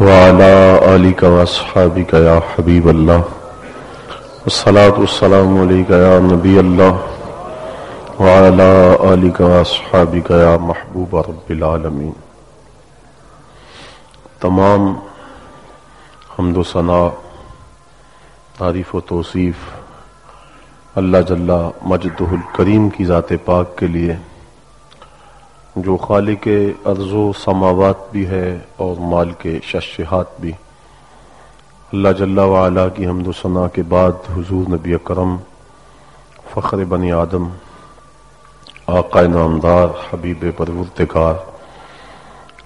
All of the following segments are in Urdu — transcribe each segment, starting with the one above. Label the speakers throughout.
Speaker 1: وعلى آلك وأصحابك يا حبيب الله. والصلاة والسلام عليك يا نبي الله. وعلى آلك وأصحابك يا محبوب رب العالمين. تمام حمد و ثنا تعریف و توصیف اللہ جل مجدہ الکریم کی ذات پاک کے لیے جو خالق ارض و سماوات بھی ہے اور مال کے ششہات بھی۔ اللہ جل وعلا کی حمد و ثناء کے بعد حضور نبی اکرم، فخر بنی آدم، آقا نامدار، حبیب پرورتکار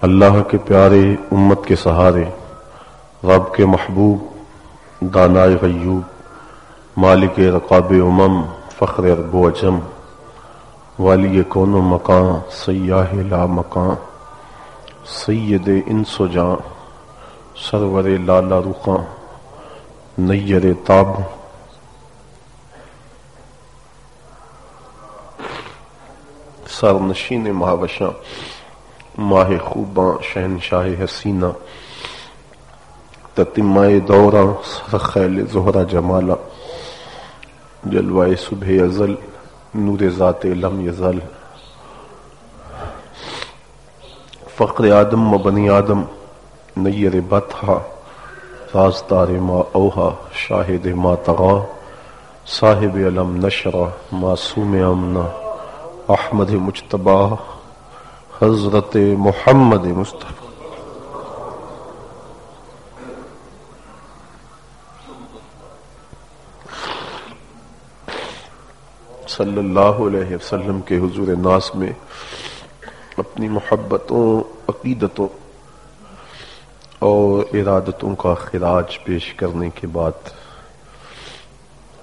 Speaker 1: اللہ کے پیارے امت کے سہارے، رب کے محبوب، دانائے غیوب، مالک رقاب امم، فخر ارب و اجم۔ والی کون و مکان سیاہ لا مکان سید انس و جاں سرور لالا رخاں، نیر تاب. سر نشین مہاوشاں ماہ خوباں، شہنشاہ حسینہ. تتمائے دوراں سر خیل زہرا جمالا جلوائے صبح ازل نور ذات لم یزل. فقر آدم و بنی آدم، نیر بتہا رازدار ما اوہا، شاہد ما تغا، صاحب علم نشرہ معصوم امنا، احمد مجتبہ حضرت محمد مصطفیٰ. صلی اللہ علیہ وسلم کے حضور ناس میں اپنی محبتوں، عقیدتوں اور ارادتوں کا خراج پیش کرنے کے بعد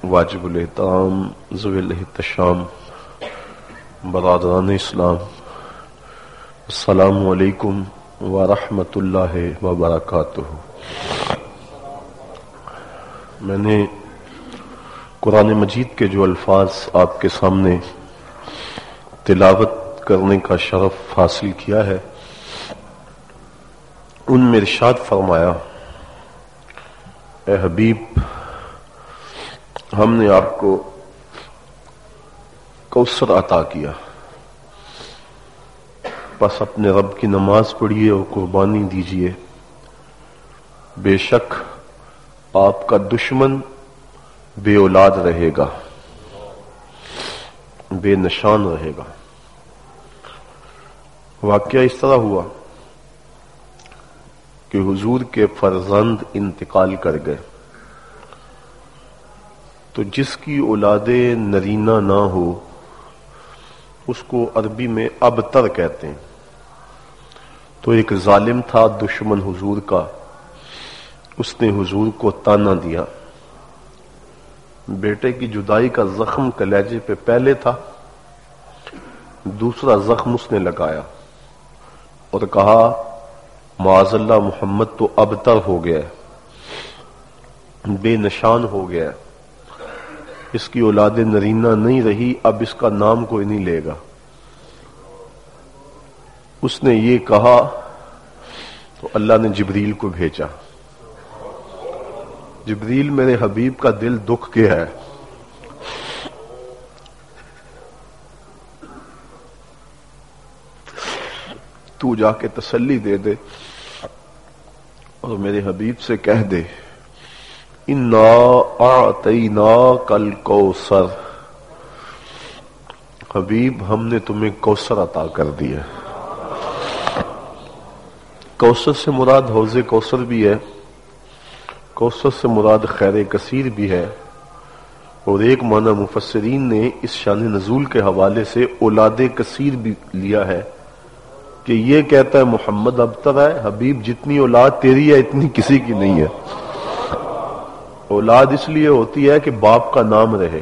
Speaker 1: واجب الحتام زوی الحتشام برادران اسلام، السلام علیکم ورحمۃ اللہ وبرکاتہ۔ میں نے قرآن مجید کے جو الفاظ آپ کے سامنے تلاوت کرنے کا شرف حاصل کیا ہے، ان میں ارشاد فرمایا، اے حبیب، ہم نے آپ کو کوثر عطا کیا۔ بس اپنے رب کی نماز پڑھیے اور قربانی دیجیے۔ بے شک آپ کا دشمن بے اولاد رہے گا، بے نشان رہے گا۔ واقعہ اس طرح ہوا کہ حضور کے فرزند انتقال کر گئے۔ تو جس کی اولاد نرینا نہ ہو، اس کو عربی میں ابتر کہتے ہیں۔ تو ایک ظالم تھا دشمن حضور کا، اس نے حضور کو تانا دیا۔ بیٹے کی جدائی کا زخم کلیجے پہ پہلے تھا، دوسرا زخم اس نے لگایا اور کہا، معاذ اللہ محمد تو اب تر ہو گیا بے نشان ہو گیا اس کی اولاد نرینا نہیں رہی، اب اس کا نام کوئی نہیں لے گا۔ اس نے یہ کہا تو اللہ نے جبریل کو بھیجا۔ جبریل میرے حبیب کا دل دکھ کے ہے۔ تو جا کے تسلی دے دے اور میرے حبیب سے کہہ دے، انا کل کو حبیب، ہم نے تمہیں کوسر عطا کر دیا۔ کوسر سے مراد حوض کوسر بھی ہے۔ کوسر سے مراد خیر کثیر بھی ہے۔ اور ایک معنی مفسرین نے اس شان نزول کے حوالے سے اولاد کثیر بھی لیا ہے کہ یہ کہتا ہے محمد ابتر ہے، حبیب جتنی اولاد تیری ہے، اتنی کسی کی نہیں ہے۔ اولاد اس لیے ہوتی ہے کہ باپ کا نام رہے۔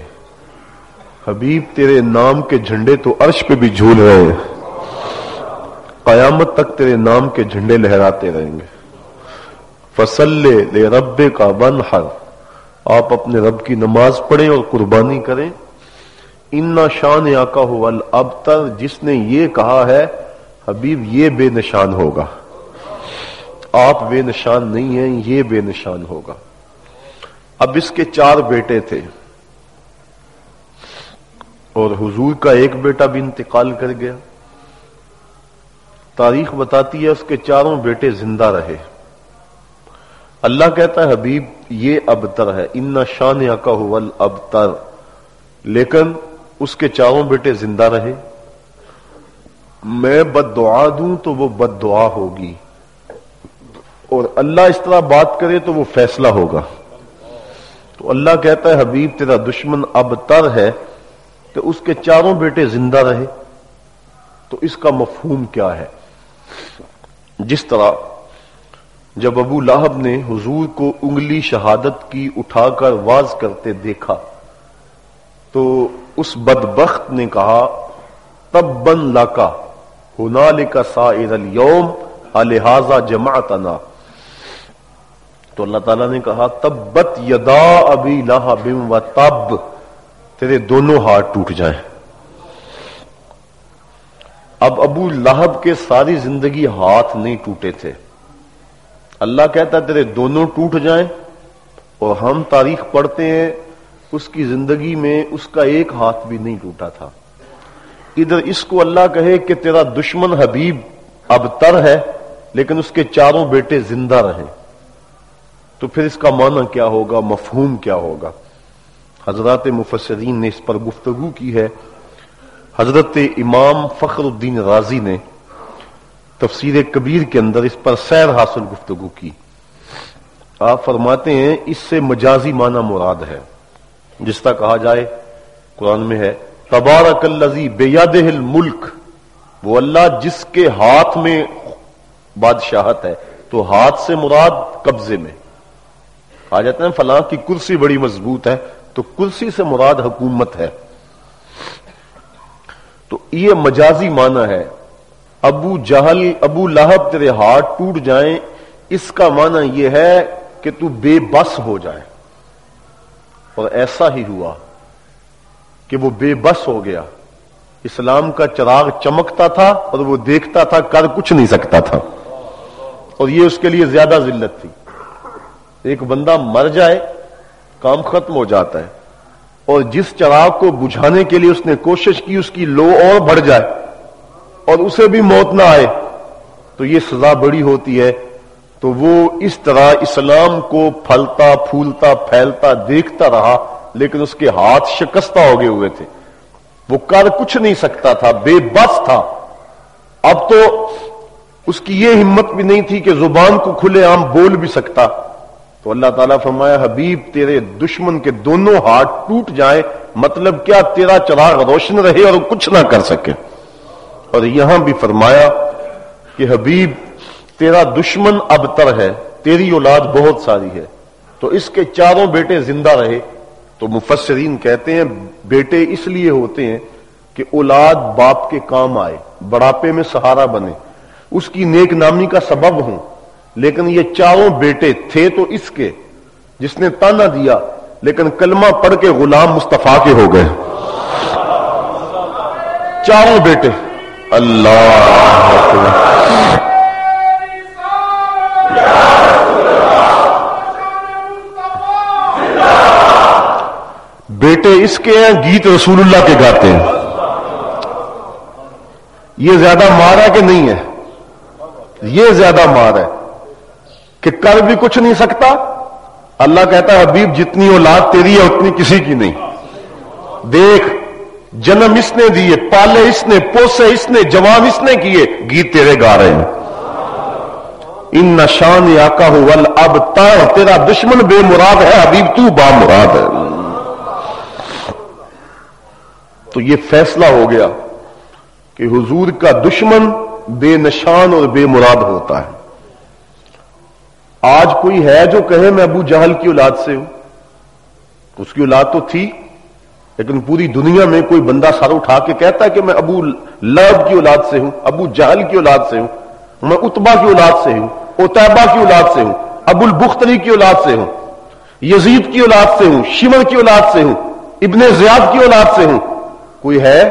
Speaker 1: حبیب تیرے نام کے جھنڈے تو عرش پہ بھی جھول رہے ہیں۔ قیامت تک تیرے نام کے جھنڈے لہراتے رہیں گے۔ فصل لے رب کا بن ہر آپ اپنے رب کی نماز پڑھیں اور قربانی کریں۔ ان شان آکا ہو اب جس نے یہ کہا ہے، حبیب، یہ بے نشان ہوگا۔ آپ بے نشان نہیں ہیں، یہ بے نشان ہوگا۔ اب اس کے چار بیٹے تھے۔ اور حضور کا ایک بیٹا بھی انتقال کر گیا۔ تاریخ بتاتی ہے، اس کے چاروں بیٹے زندہ رہے۔ اللہ کہتا ہے، حبیب، یہ ابتر ہے۔ ان شان یا کا ابتر لیکن اس کے چاروں بیٹے زندہ رہے۔ میں بد دعا دوں تو وہ بد دعا ہوگی۔ اور اللہ اس طرح بات کرے تو وہ فیصلہ ہوگا۔ تو اللہ کہتا ہے، حبیب، تیرا دشمن اب تر ہے کہ اس کے چاروں بیٹے زندہ رہے۔ تو اس کا مفہوم کیا ہے؟ جس طرح جب ابو لاہب نے حضور کو انگلی شہادت کی اٹھا کر واز کرتے دیکھا تو اس بدبخت نے کہا تب بن لاکا ہونا کا سا یوم الحاظہ جماعتنا تو اللہ تعالیٰ نے کہا تب بت یدا ابھی لاہ بم و تب تیرے دونوں ہاتھ ٹوٹ جائیں. اب ابو لہب کے ساری زندگی ہاتھ نہیں ٹوٹے تھے۔ اللہ کہتا تیرے دونوں ٹوٹ جائیں اور ہم تاریخ پڑھتے ہیں، اس کی زندگی میں اس کا ایک ہاتھ بھی نہیں ٹوٹا تھا۔ ادھر اس کو اللہ کہے کہ تیرا دشمن حبیب اب تر ہے، لیکن اس کے چاروں بیٹے زندہ رہیں۔ تو پھر اس کا معنی کیا ہوگا؟ مفہوم کیا ہوگا؟ حضرات مفسرین نے اس پر گفتگو کی ہے۔ حضرت امام فخر الدین راضی نے تفسیر کبیر کے اندر اس پر سیر حاصل گفتگو کی۔ آپ فرماتے ہیں اس سے مجازی معنی مراد ہے۔ جس طرح کہا جائے، قرآن میں ہے، تبارک الزی بے یاد ملک وہ اللہ جس کے ہاتھ میں بادشاہت ہے، تو ہاتھ سے مراد قبضے میں۔ کہا جاتا ہے، فلاں کی کرسی بڑی مضبوط ہے، تو کرسی سے مراد حکومت ہے۔ تو یہ مجازی معنی ہے۔ ابو جہل، ابو لہب تیرے ہاتھ ٹوٹ جائیں، اس کا معنی یہ ہے کہ تو بے بس ہو جائے۔ اور ایسا ہی ہوا کہ وہ بے بس ہو گیا۔ اسلام کا چراغ چمکتا تھا اور وہ دیکھتا تھا، کر کچھ نہیں سکتا تھا۔ اور یہ اس کے لیے زیادہ ذلت تھی۔ ایک بندہ مر جائے، کام ختم ہو جاتا ہے۔ اور جس چراغ کو بجھانے کے لیے اس نے کوشش کی، اس کی لو اور بڑھ جائے۔ اور اسے بھی موت نہ آئے، تو یہ سزا بڑی ہوتی ہے۔ تو وہ اس طرح اسلام کو پھلتا، پھولتا، پھیلتا، دیکھتا رہا، لیکن اس کے ہاتھ شکستہ ہو گئے ہوئے تھے۔ وہ کر کچھ نہیں سکتا تھا، بے بس تھا۔ اب تو اس کی یہ ہمت بھی نہیں تھی کہ زبان کو کھلے عام بول بھی سکتا۔ تو اللہ تعالیٰ فرمایا، حبیب، تیرے دشمن کے دونوں ہاتھ ٹوٹ جائیں مطلب کیا تیرا چراغ روشن رہے اور کچھ نہ کر سکے؟ اور یہاں بھی فرمایا کہ حبیب، تیرا دشمن اب تر ہے، تیری اولاد بہت ساری ہے۔ تو اس کے چاروں بیٹے زندہ رہے۔ تو مفسرین کہتے ہیں، بیٹے اس لیے ہوتے ہیں کہ اولاد باپ کے کام آئے، بڑھاپے میں سہارا بنے۔ اس کی نیک نامی کا سبب ہوں۔ لیکن یہ چاروں بیٹے تھے تو اس کے، جس نے تانا دیا، لیکن کلمہ پڑھ کے غلام مصطفیٰ کے ہو گئے۔ چاروں بیٹے۔ اللہ بیٹے اس کے ہیں، گیت رسول اللہ کے گاتے ہیں۔ یہ زیادہ مار ہے کہ نہیں ہے؟ یہ زیادہ مار ہے کہ کر بھی کچھ نہیں سکتا۔ اللہ کہتا ہے، حبیب، جتنی اولاد تیری ہے، اتنی کسی کی نہیں۔ دیکھ جنم اس نے دیے، پالے اس نے، پوسے اس نے جوان اس نے کیے، گیت تیرے گا رہے ہیں۔ ان نشان آکا ہو ول اب تیرا دشمن بے مراد ہے، حبیب تو با مراد ہے۔ تو یہ فیصلہ ہو گیا کہ حضور کا دشمن بے نشان اور بے مراد ہوتا ہے۔ آج کوئی ہے جو کہے، میں ابو جہل کی اولاد سے ہوں۔ اس کی اولاد تو تھی۔ لیکن پوری دنیا میں کوئی بندہ سر اٹھا کے کہتا ہے کہ میں ابو لب کی اولاد سے ہوں، ابو جہل کی اولاد سے ہوں، میں اتبا کی اولاد سے ہوں اوتیبا کی اولاد سے ہوں، ابو البختری کی اولاد سے ہوں، یزید کی اولاد سے ہوں شمر کی اولاد سے ہوں، ابن زیاد کی اولاد سے ہوں۔ کوئی ہے؟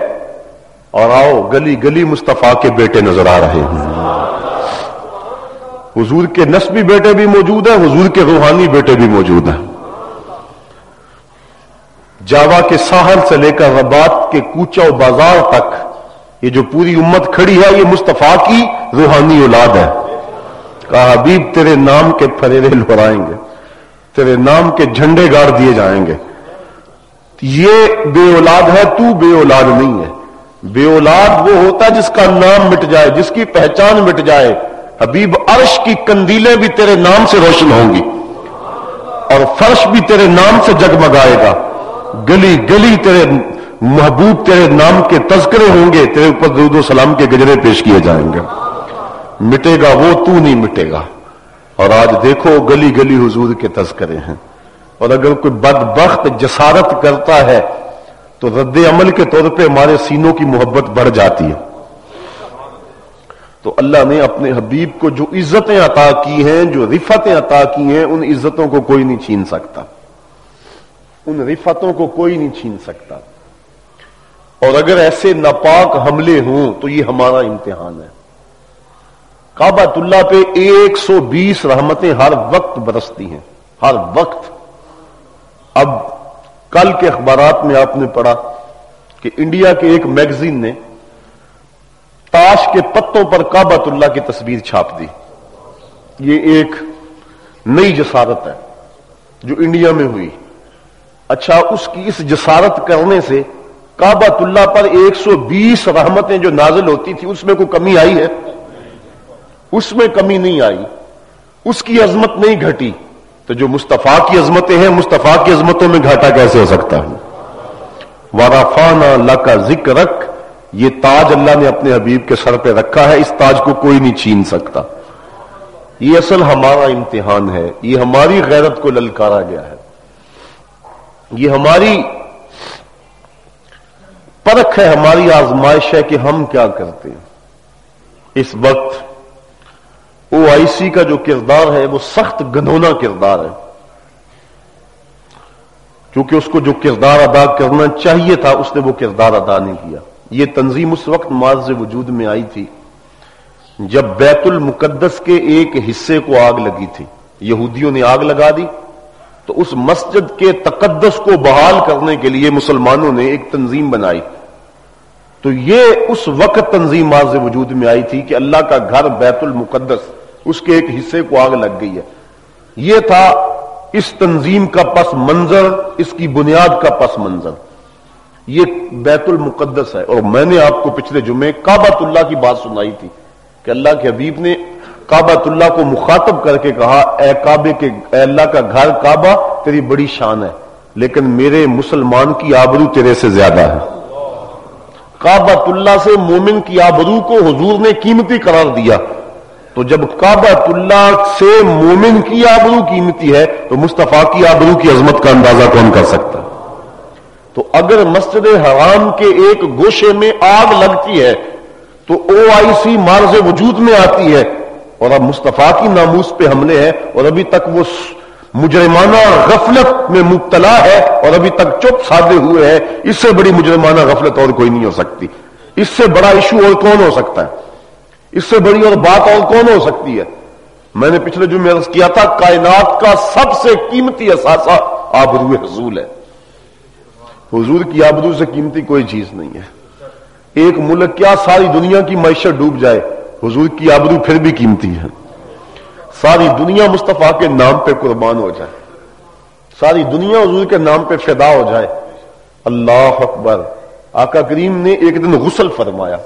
Speaker 1: اور آؤ، گلی گلی مصطفیٰ کے بیٹے نظر آ رہے ہیں حضور کے نسبی بیٹے بھی موجود ہیں، حضور کے روحانی بیٹے بھی موجود ہیں۔ جاوا کے ساحل سے لے کر ربات کے کوچا و بازار تک، یہ جو پوری امت کھڑی ہے، یہ مصطفیٰ کی روحانی اولاد ہے۔ کہا، حبیب، تیرے نام کے پھریرے لہرائیں گے، تیرے نام کے جھنڈے گاڑ دیے جائیں گے۔ یہ بے اولاد ہے، تو بے اولاد نہیں ہے۔ بے اولاد وہ ہوتا ہے جس کا نام مٹ جائے، جس کی پہچان مٹ جائے۔ حبیب، عرش کی کندیلیں بھی تیرے نام سے روشن ہوں گی، اور فرش بھی تیرے نام سے جگمگائے گا۔ گلی گلی تیرے محبوب تیرے نام کے تذکرے ہوں گے، تیرے اوپر درود و سلام کے گجرے پیش کیے جائیں گے۔ مٹے گا وہ، تو نہیں مٹے گا۔ اور آج دیکھو گلی گلی حضور کے تذکرے ہیں۔ اور اگر کوئی بدبخت جسارت کرتا ہے، تو رد عمل کے طور پہ ہمارے سینوں کی محبت بڑھ جاتی ہے۔ تو اللہ نے اپنے حبیب کو جو عزتیں عطا کی ہیں، جو رفتیں عطا کی ہیں، ان عزتوں کو کوئی نہیں چھین سکتا۔ ان رفتوں کو کوئی نہیں چھین سکتا۔ اور اگر ایسے ناپاک حملے ہوں تو یہ ہمارا امتحان ہے۔ کعبہ اللہ پہ ایک سو بیس رحمتیں ہر وقت برستی ہیں۔ ہر وقت۔ اب کل کے اخبارات میں آپ نے پڑھا کہ انڈیا کے ایک میگزین نے تاش کے پتوں پر کعبۃ اللہ کی تصویر چھاپ دی۔ یہ ایک نئی جسارت ہے جو انڈیا میں ہوئی۔ اچھا اس کی اس جسارت کرنے سے کعبۃ اللہ پر ایک سو بیس رحمتیں جو نازل ہوتی تھی اس میں کوئی کمی آئی ہے؟ اس میں کمی نہیں آئی۔ اس کی عظمت نہیں گھٹی۔ تو جو مصطفیٰ کی عظمتیں ہیں، مصطفیٰ کی عظمتوں میں گھاٹا کیسے ہو سکتا ہے؟ وارافان اللہ کا ذکر رکھ یہ تاج اللہ نے اپنے حبیب کے سر پہ رکھا ہے، اس تاج کو کوئی نہیں چھین سکتا۔ یہ اصل ہمارا امتحان ہے، یہ ہماری غیرت کو للکارا گیا ہے۔ یہ ہماری پرکھ ہے، ہماری آزمائش ہے کہ ہم کیا کرتے ہیں۔ اس وقت او آئی سی کا جو کردار ہے، وہ سخت گنونا کردار ہے۔ کیونکہ اس کو جو کردار ادا کرنا چاہیے تھا، اس نے وہ کردار ادا نہیں کیا۔ یہ تنظیم اس وقت معاذ وجود میں آئی تھی، جب بیت المقدس کے ایک حصے کو آگ لگی تھی۔ یہودیوں نے آگ لگا دی۔ تو اس مسجد کے تقدس کو بحال کرنے کے لیے مسلمانوں نے ایک تنظیم بنائی۔ تو یہ اس وقت تنظیم معاذ وجود میں آئی تھی کہ اللہ کا گھر بیت المقدس، اس کے ایک حصے کو آگ لگ گئی ہے۔ یہ تھا اس تنظیم کا پس منظر، اس کی بنیاد کا پس منظر۔ یہ بیت المقدس ہے۔ اور میں نے آپ کو پچھلے جمعے کابت اللہ کی بات سنائی تھی کہ اللہ کے حبیب نے کابت اللہ کو مخاطب کر کے کہا، اے کعبے کے، اے اللہ کا گھر کعبہ، تیری بڑی شان ہے، لیکن میرے مسلمان کی آبرو تیرے سے زیادہ ہے۔ کابت اللہ سے مومن کی آبرو کو حضور نے قیمتی قرار دیا۔ تو جب کعبۃ اللہ سے مومن کی آبرو قیمتی ہے، تو مصطفیٰ کی آبرو کی عظمت کا اندازہ کون کر سکتا؟ تو اگر مسجد حرام کے ایک گوشے میں آگ لگتی ہے، تو او آئی سی مارز وجود میں آتی ہے۔ اور اب مصطفیٰ کی ناموس پہ حملے ہیں اور ابھی تک وہ مجرمانہ غفلت میں مبتلا ہے، اور ابھی تک چپ سادے ہوئے ہیں۔ اس سے بڑی مجرمانہ غفلت اور کوئی نہیں ہو سکتی۔ اس سے بڑا ایشو اور کون ہو سکتا ہے؟ اس سے بڑی اور بات اور کون ہو سکتی ہے؟ میں نے پچھلے جو میں کیا تھا، کائنات کا سب سے قیمتی اثاثہ آبرو حضول ہے۔ حضور کی آبرو سے قیمتی کوئی چیز نہیں ہے۔ ایک ملک کیا ساری دنیا کی معیشت ڈوب جائے؟ حضور کی آبرو پھر بھی قیمتی ہے۔ ساری دنیا مصطفیٰ کے نام پہ قربان ہو جائے۔ ساری دنیا حضور کے نام پہ فدا ہو جائے۔ اللہ اکبر۔ آقا کریم نے ایک دن غسل فرمایا۔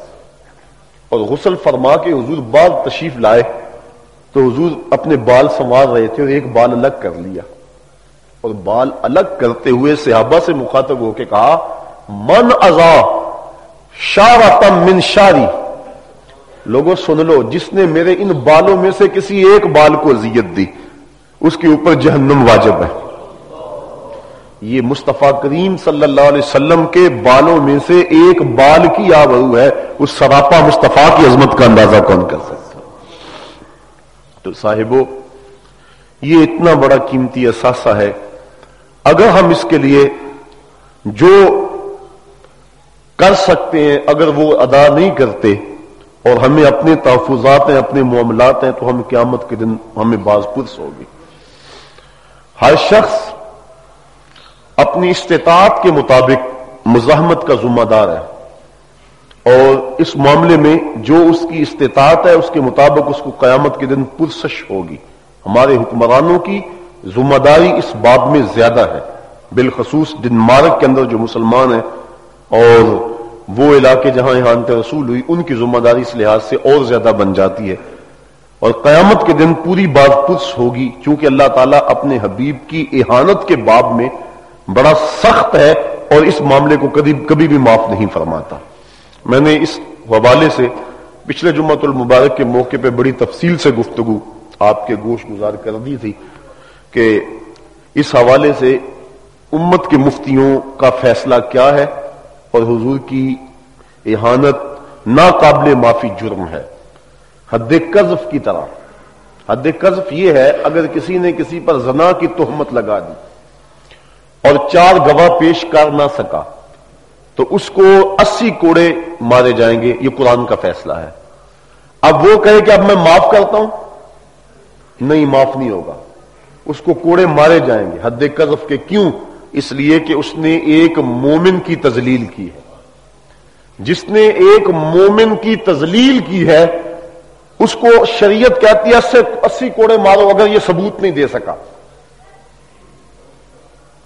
Speaker 1: اور غسل فرما کے حضور بال تشریف لائے۔ تو حضور اپنے بال سنوار رہے تھے اور ایک بال الگ کر لیا۔ اور بال الگ کرتے ہوئے صحابہ سے مخاطب ہو کے کہا، من ازا شارتم من شاری لوگوں، سن لو، جس نے میرے ان بالوں میں سے کسی ایک بال کو اذیت دی، اس کے اوپر جہنم واجب ہے۔ یہ مصطفیٰ کریم صلی اللہ علیہ وسلم کے بالوں میں سے ایک بال کی آبرو ہے، اس سراپا مصطفیٰ کی عظمت کا اندازہ کون کر سکتا تو صاحبو، یہ اتنا بڑا قیمتی اثاثہ ہے۔ اگر ہم اس کے لیے جو کر سکتے ہیں، اگر وہ ادا نہیں کرتے اور ہمیں اپنے تحفظات ہیں اپنے معاملات ہیں تو ہم قیامت کے دن ہمیں باز پرس ہوگی۔ ہر شخص اپنی استطاعت کے مطابق مزاحمت کا ذمہ دار ہے۔ اور اس معاملے میں جو اس کی استطاعت ہے، اس کے مطابق اس کو قیامت کے دن پرسش ہوگی۔ ہمارے حکمرانوں کی ذمہ داری اس باب میں زیادہ ہے۔ بالخصوص ڈنمارک کے اندر جو مسلمان ہیں اور وہ علاقے جہاں احانت رسول ہوئی، ان کی ذمہ داری اس لحاظ سے اور زیادہ بن جاتی ہے۔ اور قیامت کے دن پوری بات پرس ہوگی، چونکہ اللہ تعالیٰ اپنے حبیب کی احانت کے باب میں بڑا سخت ہے اور اس معاملے کو کبھی کبھی بھی معاف نہیں فرماتا۔ میں نے اس حوالے سے پچھلے جمعۃ المبارک کے موقع پہ بڑی تفصیل سے گفتگو آپ کے گوشت گزار کر دی تھی کہ اس حوالے سے امت کے مفتیوں کا فیصلہ کیا ہے۔ اور حضور کی احانت ناقابل معافی جرم ہے۔ حد قذف کی طرح۔ حد قذف یہ ہے، اگر کسی نے کسی پر زنا کی تہمت لگا دی اور چار گواہ پیش کر نہ سکا، تو اس کو اسی کوڑے مارے جائیں گے۔ یہ قرآن کا فیصلہ ہے۔ اب وہ کہے کہ اب میں معاف کرتا ہوں؟ نہیں، معاف نہیں ہوگا۔ اس کو کوڑے مارے جائیں گے۔ حد قذف کے کیوں؟ اس لیے کہ اس نے ایک مومن کی تزلیل کی ہے۔ جس نے ایک مومن کی تزلیل کی ہے، اس کو شریعت کہتی ہے، اسی کوڑے مارو اگر یہ ثبوت نہیں دے سکا۔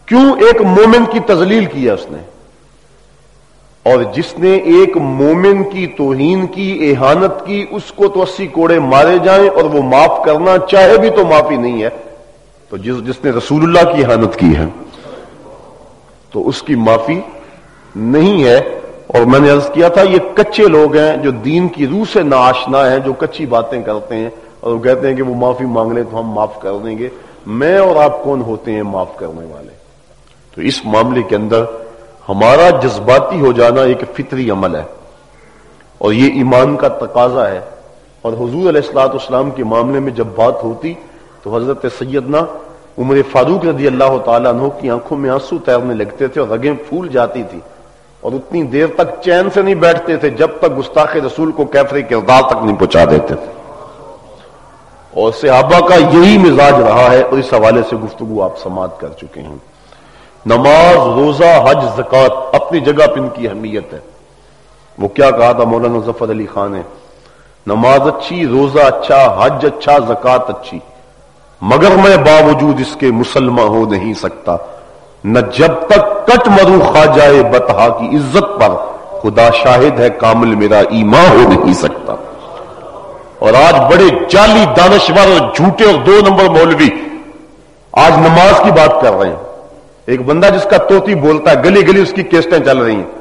Speaker 1: کیوں ایک مومن کی تزلیل کی ہے اس نے؟ اور جس نے ایک مومن کی توہین کی، احانت کی، اس کو تو اسی کوڑے مارے جائیں اور وہ معاف کرنا چاہے بھی تو معافی نہیں ہے۔ تو جس جس نے رسول اللہ کی احانت کی ہے۔ تو اس کی معافی نہیں ہے۔ اور میں نے عرض کیا تھا، یہ کچے لوگ ہیں جو دین کی روح سے ناشنا ہیں، جو کچی باتیں کرتے ہیں اور وہ کہتے ہیں کہ وہ معافی مانگ لیں تو ہم معاف کر دیں گے۔ میں اور آپ کون ہوتے ہیں معاف کرنے والے؟ تو اس معاملے کے اندر ہمارا جذباتی ہو جانا ایک فطری عمل ہے۔ اور یہ ایمان کا تقاضا ہے۔ اور حضور علیہ السلاط اسلام کے معاملے میں جب بات ہوتی تو حضرت سیدنا عمر فاروق رضی اللہ تعالیٰ عنہ کی آنکھوں میں آنسو تیرنے لگتے تھے اور رگیں پھول جاتی تھی اور اتنی دیر تک چین سے نہیں بیٹھتے تھے جب تک گستاخ رسول کو کیفری کردار تک نہیں پہنچا دیتے تھے۔ اور صحابہ کا یہی مزاج رہا ہے اور اس حوالے سے گفتگو آپ سماعت کر چکے ہیں۔ نماز، روزہ، حج زکات اپنی جگہ پہ ان کی اہمیت ہے۔ وہ کیا کہا تھا؟ مولانا ظفر علی خان نے، نماز اچھی، روزہ اچھا حج اچھا زکات اچھی۔ مگر میں باوجود اس کے مسلمان ہو نہیں سکتا۔ نہ جب تک کٹ مرو کھا جائے بتہا کی عزت پر، خدا شاہد ہے کامل میرا ایمان ہو نہیں سکتا۔ اور آج بڑے جعلی دانشور اور جھوٹے اور دو نمبر مولوی آج نماز کی بات کر رہے ہیں۔ ایک بندہ جس کا توتی بولتا ہے، گلی گلی اس کی کیسٹیں چل رہی ہیں۔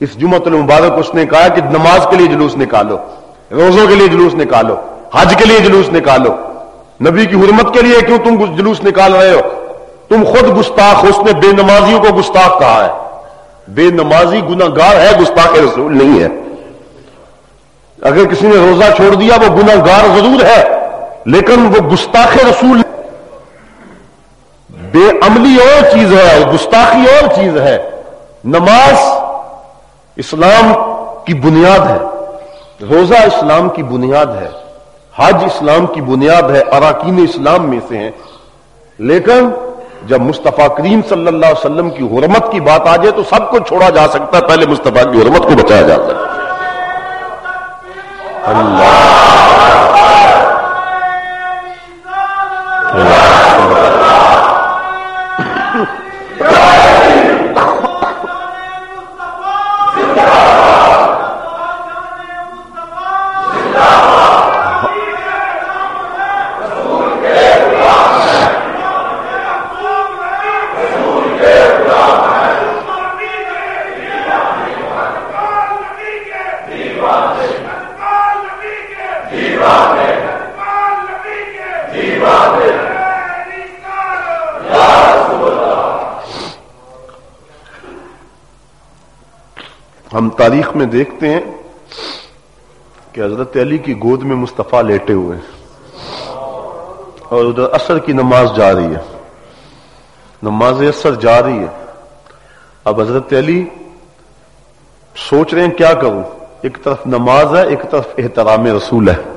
Speaker 1: اس جمعت المبارک اس نے کہا کہ نماز کے لیے جلوس نکالو، روزوں کے لیے جلوس نکالو، حج کے لیے جلوس نکالو۔ نبی کی حرمت کے لیے کیوں تم جلوس نکال رہے ہو؟ تم خود گستاخ اس نے بے نمازیوں کو گستاخ کہا ہے۔ بے نمازی گناگار ہے، گستاخ رسول نہیں ہے۔ اگر کسی نے روزہ چھوڑ دیا، وہ گناگار ضرور ہے، لیکن وہ گستاخ رسول بے عملی اور چیز ہے، گستاخی اور چیز ہے۔ نماز اسلام کی بنیاد ہے۔ روزہ اسلام کی بنیاد ہے۔ حج اسلام کی بنیاد ہے، اراکین اسلام میں سے ہیں۔ لیکن جب مصطفیٰ کریم صلی اللہ علیہ وسلم کی حرمت کی بات آ جائے تو سب کو چھوڑا جا سکتا ہے، پہلے مصطفیٰ کی حرمت کو بچایا جاتا ہے اللہ ہم تاریخ میں دیکھتے ہیں کہ حضرت علی کی گود میں مصطفیٰ لیٹے ہوئے اور ادھر اثر کی نماز جا رہی ہے۔ نماز اثر جا رہی ہے۔ اب حضرت علی سوچ رہے ہیں کیا کروں؟ ایک طرف نماز ہے، ایک طرف احترام رسول ہے۔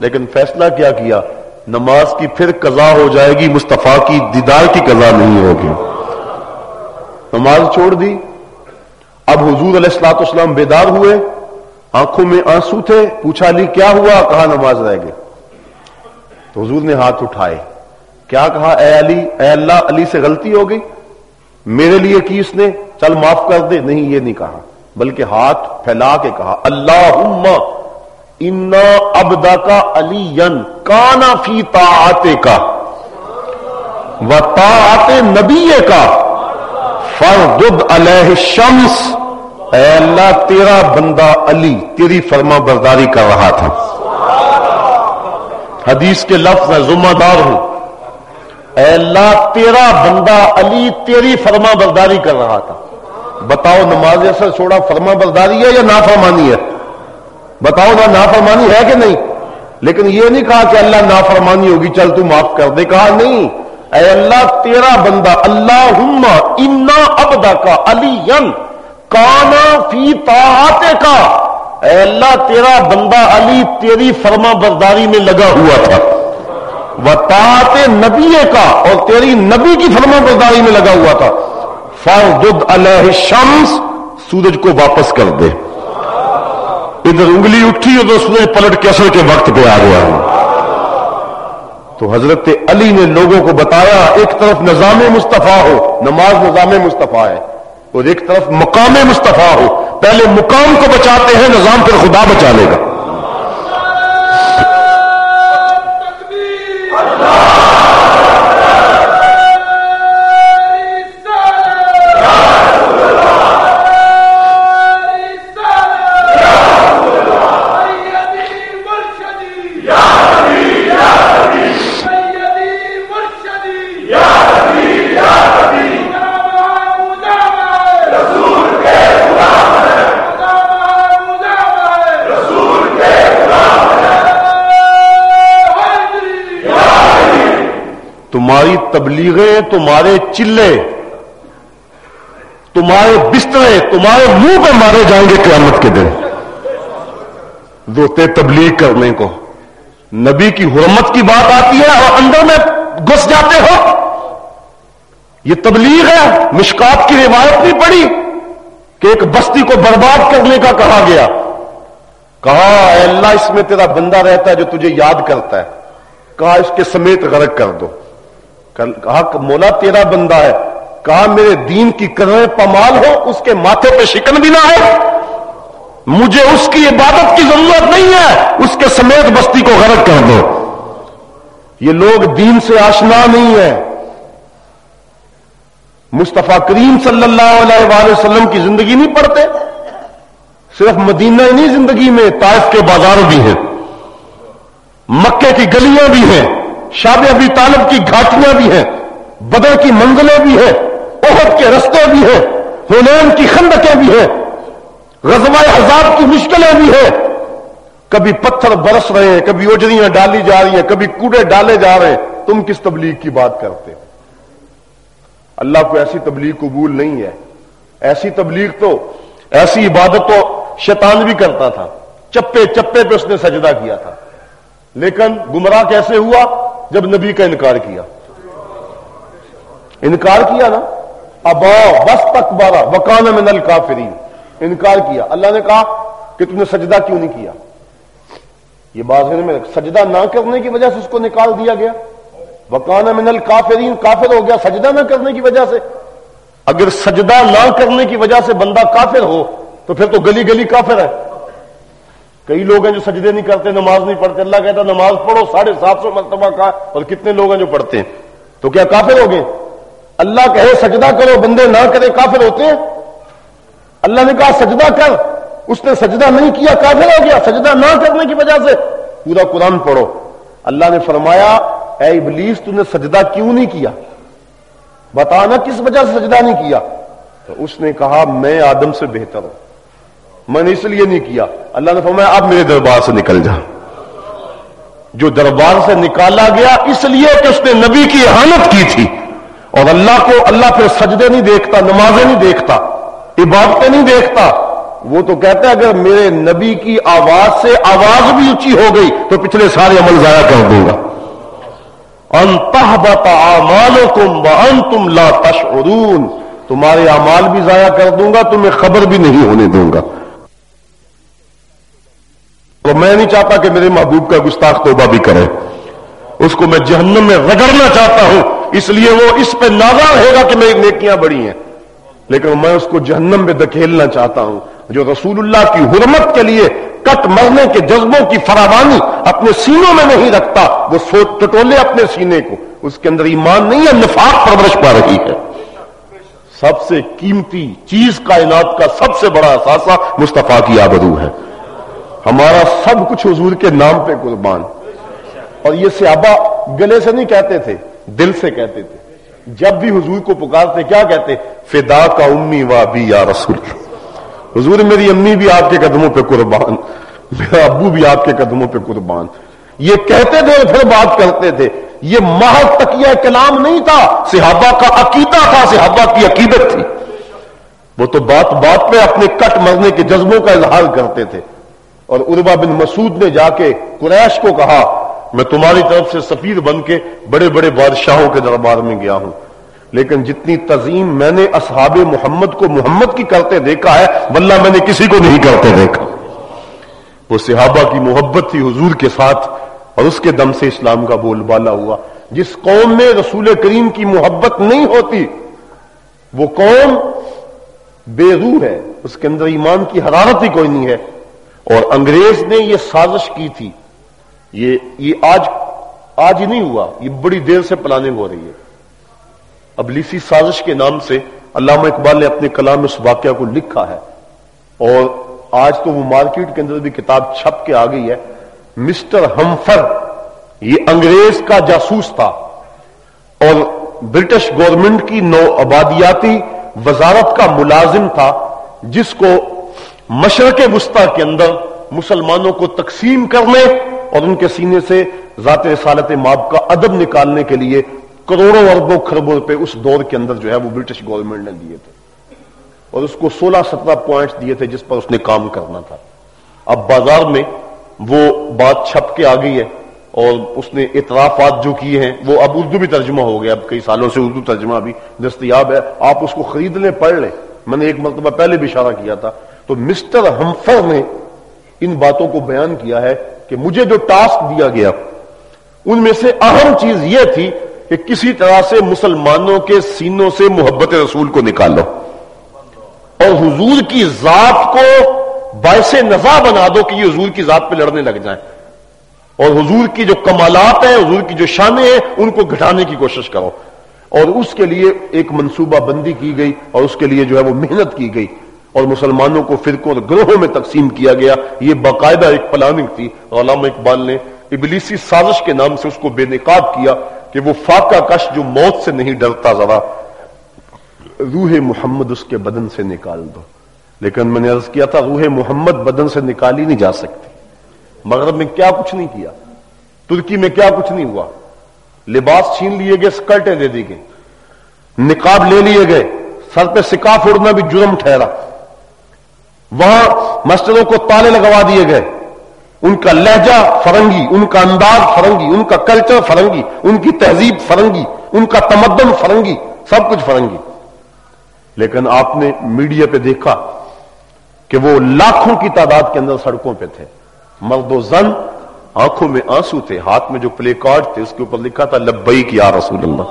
Speaker 1: لیکن فیصلہ کیا کیا؟ نماز کی پھر قضا ہو جائے گی، مصطفیٰ کی دیدار کی قضا نہیں ہوگی۔ نماز چھوڑ دی۔ اب حضور علیہ السلاط اسلام بیدار ہوئے، آنکھوں میں آنسو تھے، پوچھا علی کیا ہوا؟ کہا نماز رہ گئے تو حضور نے ہاتھ اٹھائے۔ کیا کہا؟ اے علی، اے اللہ، علی سے غلطی ہو گئی؟ میرے لیے کی اس نے؟ چل معاف کر دے۔ نہیں، یہ نہیں کہا۔ بلکہ ہاتھ پھیلا کے کہا اللہ انا ابدا کا علی کانا فی تا کا و تا نبی کا فردد علیہ شمس اے اللہ، تیرا بندہ علی، تیری فرما برداری کر رہا تھا۔ حدیث کے لفظ ہے ذمہ دار ہوں۔ اے اللہ، تیرا بندہ علی، تیری فرما برداری کر رہا تھا۔ بتاؤ، نماز اثر چھوڑا فرما برداری ہے یا نافرمانی ہے؟ بتاؤ نا نافرمانی ہے کہ نہیں؟ لیکن یہ نہیں کہا کہ اللہ نافرمانی ہوگی، چل تو معاف کر دے۔ کہا نہیں۔ اے اللہ، تیرا بندہ اللہ انا ابدا کا علی کانا فی طاعت کا اے اللہ، تیرا بندہ علی تیری فرما برداری میں لگا ہوا تھا۔ وہ طاعت نبی کا اور تیری نبی کی فرما برداری میں لگا ہوا تھا۔ فردد علیہ شمس سورج کو واپس کر دے۔ ادھر انگلی اٹھی، ادھر سورج پلٹ کے اثر کے وقت پہ آ گیا۔ ہوں تو حضرت علی نے لوگوں کو بتایا، ایک طرف نظام مصطفیٰ ہو، نماز نظام مصطفیٰ ہے، اور ایک طرف مقام مصطفیٰ ہو۔ پہلے مقام کو بچاتے ہیں، نظام پھر خدا بچا لے گا۔ تمہاری تبلیغیں تمہارے چلے، تمہارے بسترے، تمہارے منہ پہ مارے جائیں گے قیامت کے دن۔ دوتے تبلیغ کرنے کو۔ نبی کی حرمت کی بات آتی ہے اور اندر میں گھس جاتے ہو۔ یہ تبلیغ ہے۔ مشکات کی روایت نہیں پڑی کہ ایک بستی کو برباد کرنے کا کہا گیا۔ کہا، اے اللہ، اس میں تیرا بندہ رہتا ہے جو تجھے یاد کرتا ہے۔ کہا، اس کے سمیت غرق کر دو۔ کہا مولا تیرا بندہ ہے، کہا میرے دین کی کرنے پمال ہو اس کے ماتھے پہ شکن بھی نہ ہے۔ مجھے اس کی عبادت کی ضرورت نہیں ہے، اس کے سمیت بستی کو غرق کر دو۔ یہ لوگ دین سے آشنا نہیں ہے مصطفیٰ کریم صلی اللہ علیہ وآلہ وسلم کی زندگی نہیں پڑھتے۔ صرف مدینہ ہی نہیں، زندگی میں طائف کے بازار بھی ہیں۔ مکے کی گلیاں بھی ہیں۔ شاب ابی طالب کی گھاٹیاں بھی ہیں، بدر کی منزلیں بھی ہیں عہد کے رستے بھی ہیں ہونین کی خندقیں بھی ہیں، غزوہ حزاب کی مشکلیں بھی ہیں۔ کبھی پتھر برس رہے ہیں، کبھی اجڑیاں ڈالی جا رہی ہیں، کبھی کوڑے ڈالے جا رہے ہیں۔ تم کس تبلیغ کی بات کرتے ہو؟ اللہ کو ایسی تبلیغ قبول نہیں ہے۔ ایسی تبلیغ تو، ایسی عبادت تو شیطان بھی کرتا تھا۔ چپے چپے پہ اس نے سجدہ کیا تھا۔ لیکن گمراہ کیسے ہوا؟ جب نبی کا انکار کیا۔ انکار کیا نا؟ ابا بس تک بارہ وکان من الکافرین۔ انکار کیا۔ اللہ نے کہا کہ تم نے سجدہ کیوں نہیں کیا؟ یہ بات میں سجدہ نہ کرنے کی وجہ سے اس کو نکال دیا گیا۔ وکان من الکافرین، کافر ہو گیا سجدہ نہ کرنے کی وجہ سے۔ اگر سجدہ نہ کرنے کی وجہ سے بندہ کافر ہو تو پھر تو گلی گلی کافر ہے۔ کئی لوگ ہیں جو سجدے نہیں کرتے، نماز نہیں پڑھتے، اللہ کہتا نماز پڑھو، ساڑھے سات سو مرتبہ کا، اور کتنے لوگ ہیں جو پڑھتے ہیں؟ تو کیا کافر ہو گئے؟ اللہ کہے سجدہ کرو، بندے نہ کرے، کافر ہوتے ہیں؟ اللہ نے کہا سجدہ کر، اس نے سجدہ نہیں کیا، کافر ہو گیا، سجدہ نہ کرنے کی وجہ سے۔ پورا قرآن پڑھو۔ اللہ نے فرمایا، اے ابلیس، تو نے سجدہ کیوں نہیں کیا؟ بتانا کس وجہ سے سجدہ نہیں کیا؟ تو اس نے کہا، میں آدم سے بہتر ہوں۔ میں نے اس لیے نہیں کیا۔ اللہ نے فرمایا، اب میرے دربار سے نکل جا۔ جو دربار سے نکالا گیا، اس لیے کہ اس نے نبی کی احانت کی تھی۔ اور اللہ کو، اللہ پھر سجدے نہیں دیکھتا، نمازیں نہیں دیکھتا، عبادتیں نہیں دیکھتا۔ وہ تو کہتا ہے، اگر میرے نبی کی آواز سے آواز بھی اونچی ہو گئی، تو پچھلے سارے عمل ضائع کر دوں گا۔ تم تم لا تشعرون۔ تمہارے اعمال بھی ضائع کر دوں گا، تمہیں خبر بھی نہیں ہونے دوں گا۔ تو میں نہیں چاہتا کہ میرے محبوب کا گستاخ توبہ بھی کرے۔ اس کو میں جہنم میں رگڑنا چاہتا ہوں۔ اس لیے وہ اس پہ نازا رہے گا کہ میری نیکیاں بڑی ہیں۔ لیکن میں اس کو جہنم میں دکھیلنا چاہتا ہوں۔ جو رسول اللہ کی حرمت کے لیے کٹ مرنے کے جذبوں کی فراوانی اپنے سینوں میں نہیں رکھتا، وہ سوچ ٹٹولے اپنے سینے کو۔ اس کے اندر ایمان نہیں ہے، نفاق پرورش پا رہی ہے۔ سب سے قیمتی چیز کائنات کا سب سے بڑا اثاثہ مصطفیٰ کی آبرو ہے۔ ہمارا سب کچھ حضور کے نام پہ قربان۔ اور یہ صحابہ گلے سے نہیں کہتے تھے، دل سے کہتے تھے۔ جب بھی حضور کو پکارتے، کیا کہتے؟ فدا کا امی وا بھی یا رسول۔ حضور میری امی بھی آپ کے قدموں پہ قربان، میرا ابو بھی آپ کے قدموں پہ قربان۔ یہ کہتے تھے اور پھر بات کرتے تھے۔ یہ محض تکیہ کلام نہیں تھا، صحابہ کا عقیدہ تھا، صحابہ کی عقیدت تھی۔ وہ تو بات بات پہ اپنے کٹ مرنے کے جذبوں کا اظہار کرتے تھے۔ اور اربا بن مسعود نے جا کے قریش کو کہا، میں تمہاری طرف سے سفیر بن کے بڑے بڑے بادشاہوں کے دربار میں گیا ہوں۔ لیکن جتنی تزیم میں نے اصحاب محمد کو محمد کی کرتے دیکھا ہے، واللہ میں نے کسی کو نہیں کرتے دیکھا۔ وہ صحابہ کی محبت تھی حضور کے ساتھ اور اس کے دم سے اسلام کا بول بالا ہوا۔ جس قوم میں رسول کریم کی محبت نہیں ہوتی، وہ قوم بے روح ہے۔ اس کے اندر ایمان کی حرارت ہی کوئی نہیں ہے۔ اور انگریز نے یہ سازش کی تھی۔ یہ یہ آج آج ہی نہیں ہوا۔ یہ بڑی دیر سے پلاننگ ہو رہی ہے۔ ابلیسی سازش کے نام سے علامہ اقبال نے اپنے کلام اس واقعہ کو لکھا ہے۔ اور آج تو وہ مارکیٹ کے اندر بھی کتاب چھپ کے آ گئی ہے۔ مسٹر ہمفر، یہ انگریز کا جاسوس تھا۔ اور برٹش گورنمنٹ کی نو آبادیاتی وزارت کا ملازم تھا، جس کو مشرق وسطی کے اندر مسلمانوں کو تقسیم کرنے اور ان کے سینے سے ذات رسالت ماب کا ادب نکالنے کے لیے کروڑوں اربوں خربوں روپے اس دور کے اندر جو ہے وہ برٹش گورنمنٹ نے دیے تھے۔ اور اس کو سولہ سترہ پوائنٹس دیے تھے جس پر اس نے کام کرنا تھا۔ اب بازار میں وہ بات چھپ کے آ گئی ہے اور اس نے اعترافات جو کیے ہیں، وہ اب اردو بھی ترجمہ ہو گیا۔ اب کئی سالوں سے اردو ترجمہ بھی دستیاب ہے۔ آپ اس کو خرید لیں پڑھ لیں۔ میں نے ایک مرتبہ پہلے بھی اشارہ کیا تھا تو مسٹر ہمفر نے ان باتوں کو بیان کیا ہے کہ مجھے جو ٹاسک دیا گیا، ان میں سے اہم چیز یہ تھی کہ کسی طرح سے مسلمانوں کے سینوں سے محبت رسول کو نکالو اور حضور کی ذات کو باعث نزا بنا دو کہ یہ حضور کی ذات پہ لڑنے لگ جائیں۔ اور حضور کی جو کمالات ہیں، حضور کی جو شانیں ہیں، ان کو گھٹانے کی کوشش کرو۔ اور اس کے لیے ایک منصوبہ بندی کی گئی اور اس کے لیے جو ہے وہ محنت کی گئی۔ اور مسلمانوں کو فرقوں اور گروہوں میں تقسیم کیا گیا۔ یہ باقاعدہ ایک پلاننگ تھی۔ علامہ اقبال نے ابلیسی سازش کے نام سے اس کو بے نقاب کیا کہ وہ فاقہ کش جو موت سے نہیں ڈرتا ذرا، روح محمد اس کے بدن سے نکال دو۔ لیکن میں نے عرض کیا تھا، روح محمد بدن سے نکالی نہیں جا سکتی۔ مغرب میں کیا کچھ نہیں کیا۔ ترکی میں کیا کچھ نہیں ہوا۔ لباس چھین لیے گئے سکرٹیں دے دی گئی نقاب لے لیے گئے۔ سر پہ سکاف اڑنا بھی جرم ٹھہرا۔ وہاں مسجدوں کو تالے لگوا دیے گئے۔ ان کا لہجہ فرنگی، ان کا انداز فرنگی، ان کا کلچر فرنگی، ان کی تہذیب فرنگی، ان کا تمدن فرنگی، سب کچھ فرنگی۔ لیکن آپ نے میڈیا پہ دیکھا کہ وہ لاکھوں کی تعداد کے اندر سڑکوں پہ تھے۔ مرد و زن آنکھوں میں آنسو تھے، ہاتھ میں جو پلے کارڈ تھے، اس کے اوپر لکھا تھا لبئی کی رسول اللہ۔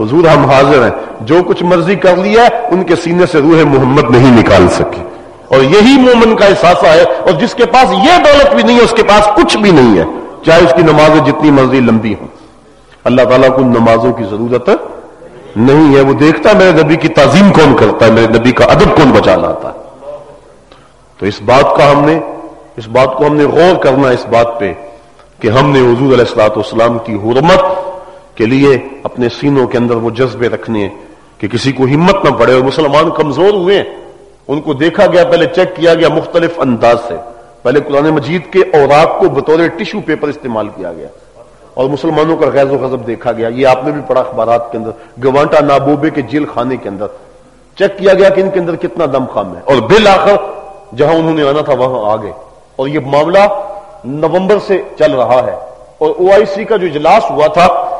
Speaker 1: حضور ہم حاضر ہیں۔ جو کچھ مرضی کر لیا ان کے سینے سے روح محمد نہیں نکال سکے اور یہی مومن کا احساسہ ہے اور جس کے پاس یہ دولت بھی نہیں ہے، اس کے پاس کچھ بھی نہیں ہے، چاہے اس کی نمازیں جتنی مرضی لمبی ہوں۔ اللہ تعالیٰ کو نمازوں کی ضرورت نہیں ہے۔ وہ دیکھتا میرے نبی کی تعظیم کون کرتا ہے، میرے نبی کا ادب کون بچا لاتا ہے۔ تو اس بات کا ہم نے، اس بات کو ہم نے غور کرنا اس بات پہ کہ ہم نے حضور علیہ السلاط والسلام کی حرمت کے لیے اپنے سینوں کے اندر وہ جذبے رکھنے کہ کسی کو ہمت نہ پڑے اور مسلمان کمزور ہوئے۔ ہیں ان کو دیکھا گیا، پہلے چیک کیا گیا مختلف انداز سے۔ پہلے قرآن مجید کے اوراق کو بطور ٹشو پیپر استعمال کیا گیا۔ اور مسلمانوں کا غیر و غضب دیکھا گیا۔ یہ آپ نے بھی پڑھا اخبارات کے اندر، گوانٹا نابوبے کے جیل خانے کے اندر۔ چیک کیا گیا کہ ان کے اندر کتنا دم خام ہے۔ اور بالآخر جہاں انہوں نے آنا تھا، وہاں آ گئے۔ اور یہ معاملہ نومبر سے چل رہا ہے۔ اور او آئی سی کا جو اجلاس ہوا تھا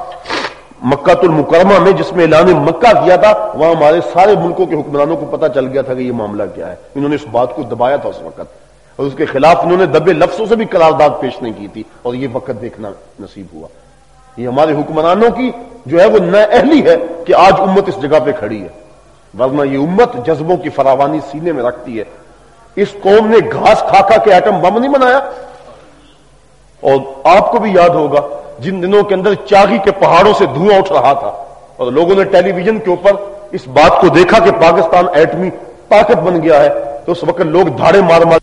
Speaker 1: مکہ المکرمہ میں جس میں اعلان مکہ کیا تھا، وہاں ہمارے سارے ملکوں کے حکمرانوں کو پتا چل گیا تھا کہ یہ معاملہ کیا ہے۔ انہوں نے اس بات کو دبایا تھا اس وقت۔ اور اس کے خلاف انہوں نے دبے لفظوں سے بھی قرارداد پیش نہیں کی تھی۔ اور یہ وقت دیکھنا نصیب ہوا۔ یہ ہمارے حکمرانوں کی جو ہے وہ نہ اہلی ہے کہ آج امت اس جگہ پہ کھڑی ہے۔ ورنہ یہ امت جذبوں کی فراوانی سینے میں رکھتی ہے۔ اس قوم نے گھاس کھا کھا کے ایٹم بم نہیں بنایا؟ اور آپ کو بھی یاد ہوگا جن دنوں کے اندر چاغی کے پہاڑوں سے دھواں اٹھ رہا تھا اور لوگوں نے ٹیلی ویژن کے اوپر اس بات کو دیکھا کہ پاکستان ایٹمی طاقت بن گیا ہے تو اس وقت لوگ دھاڑے مار مار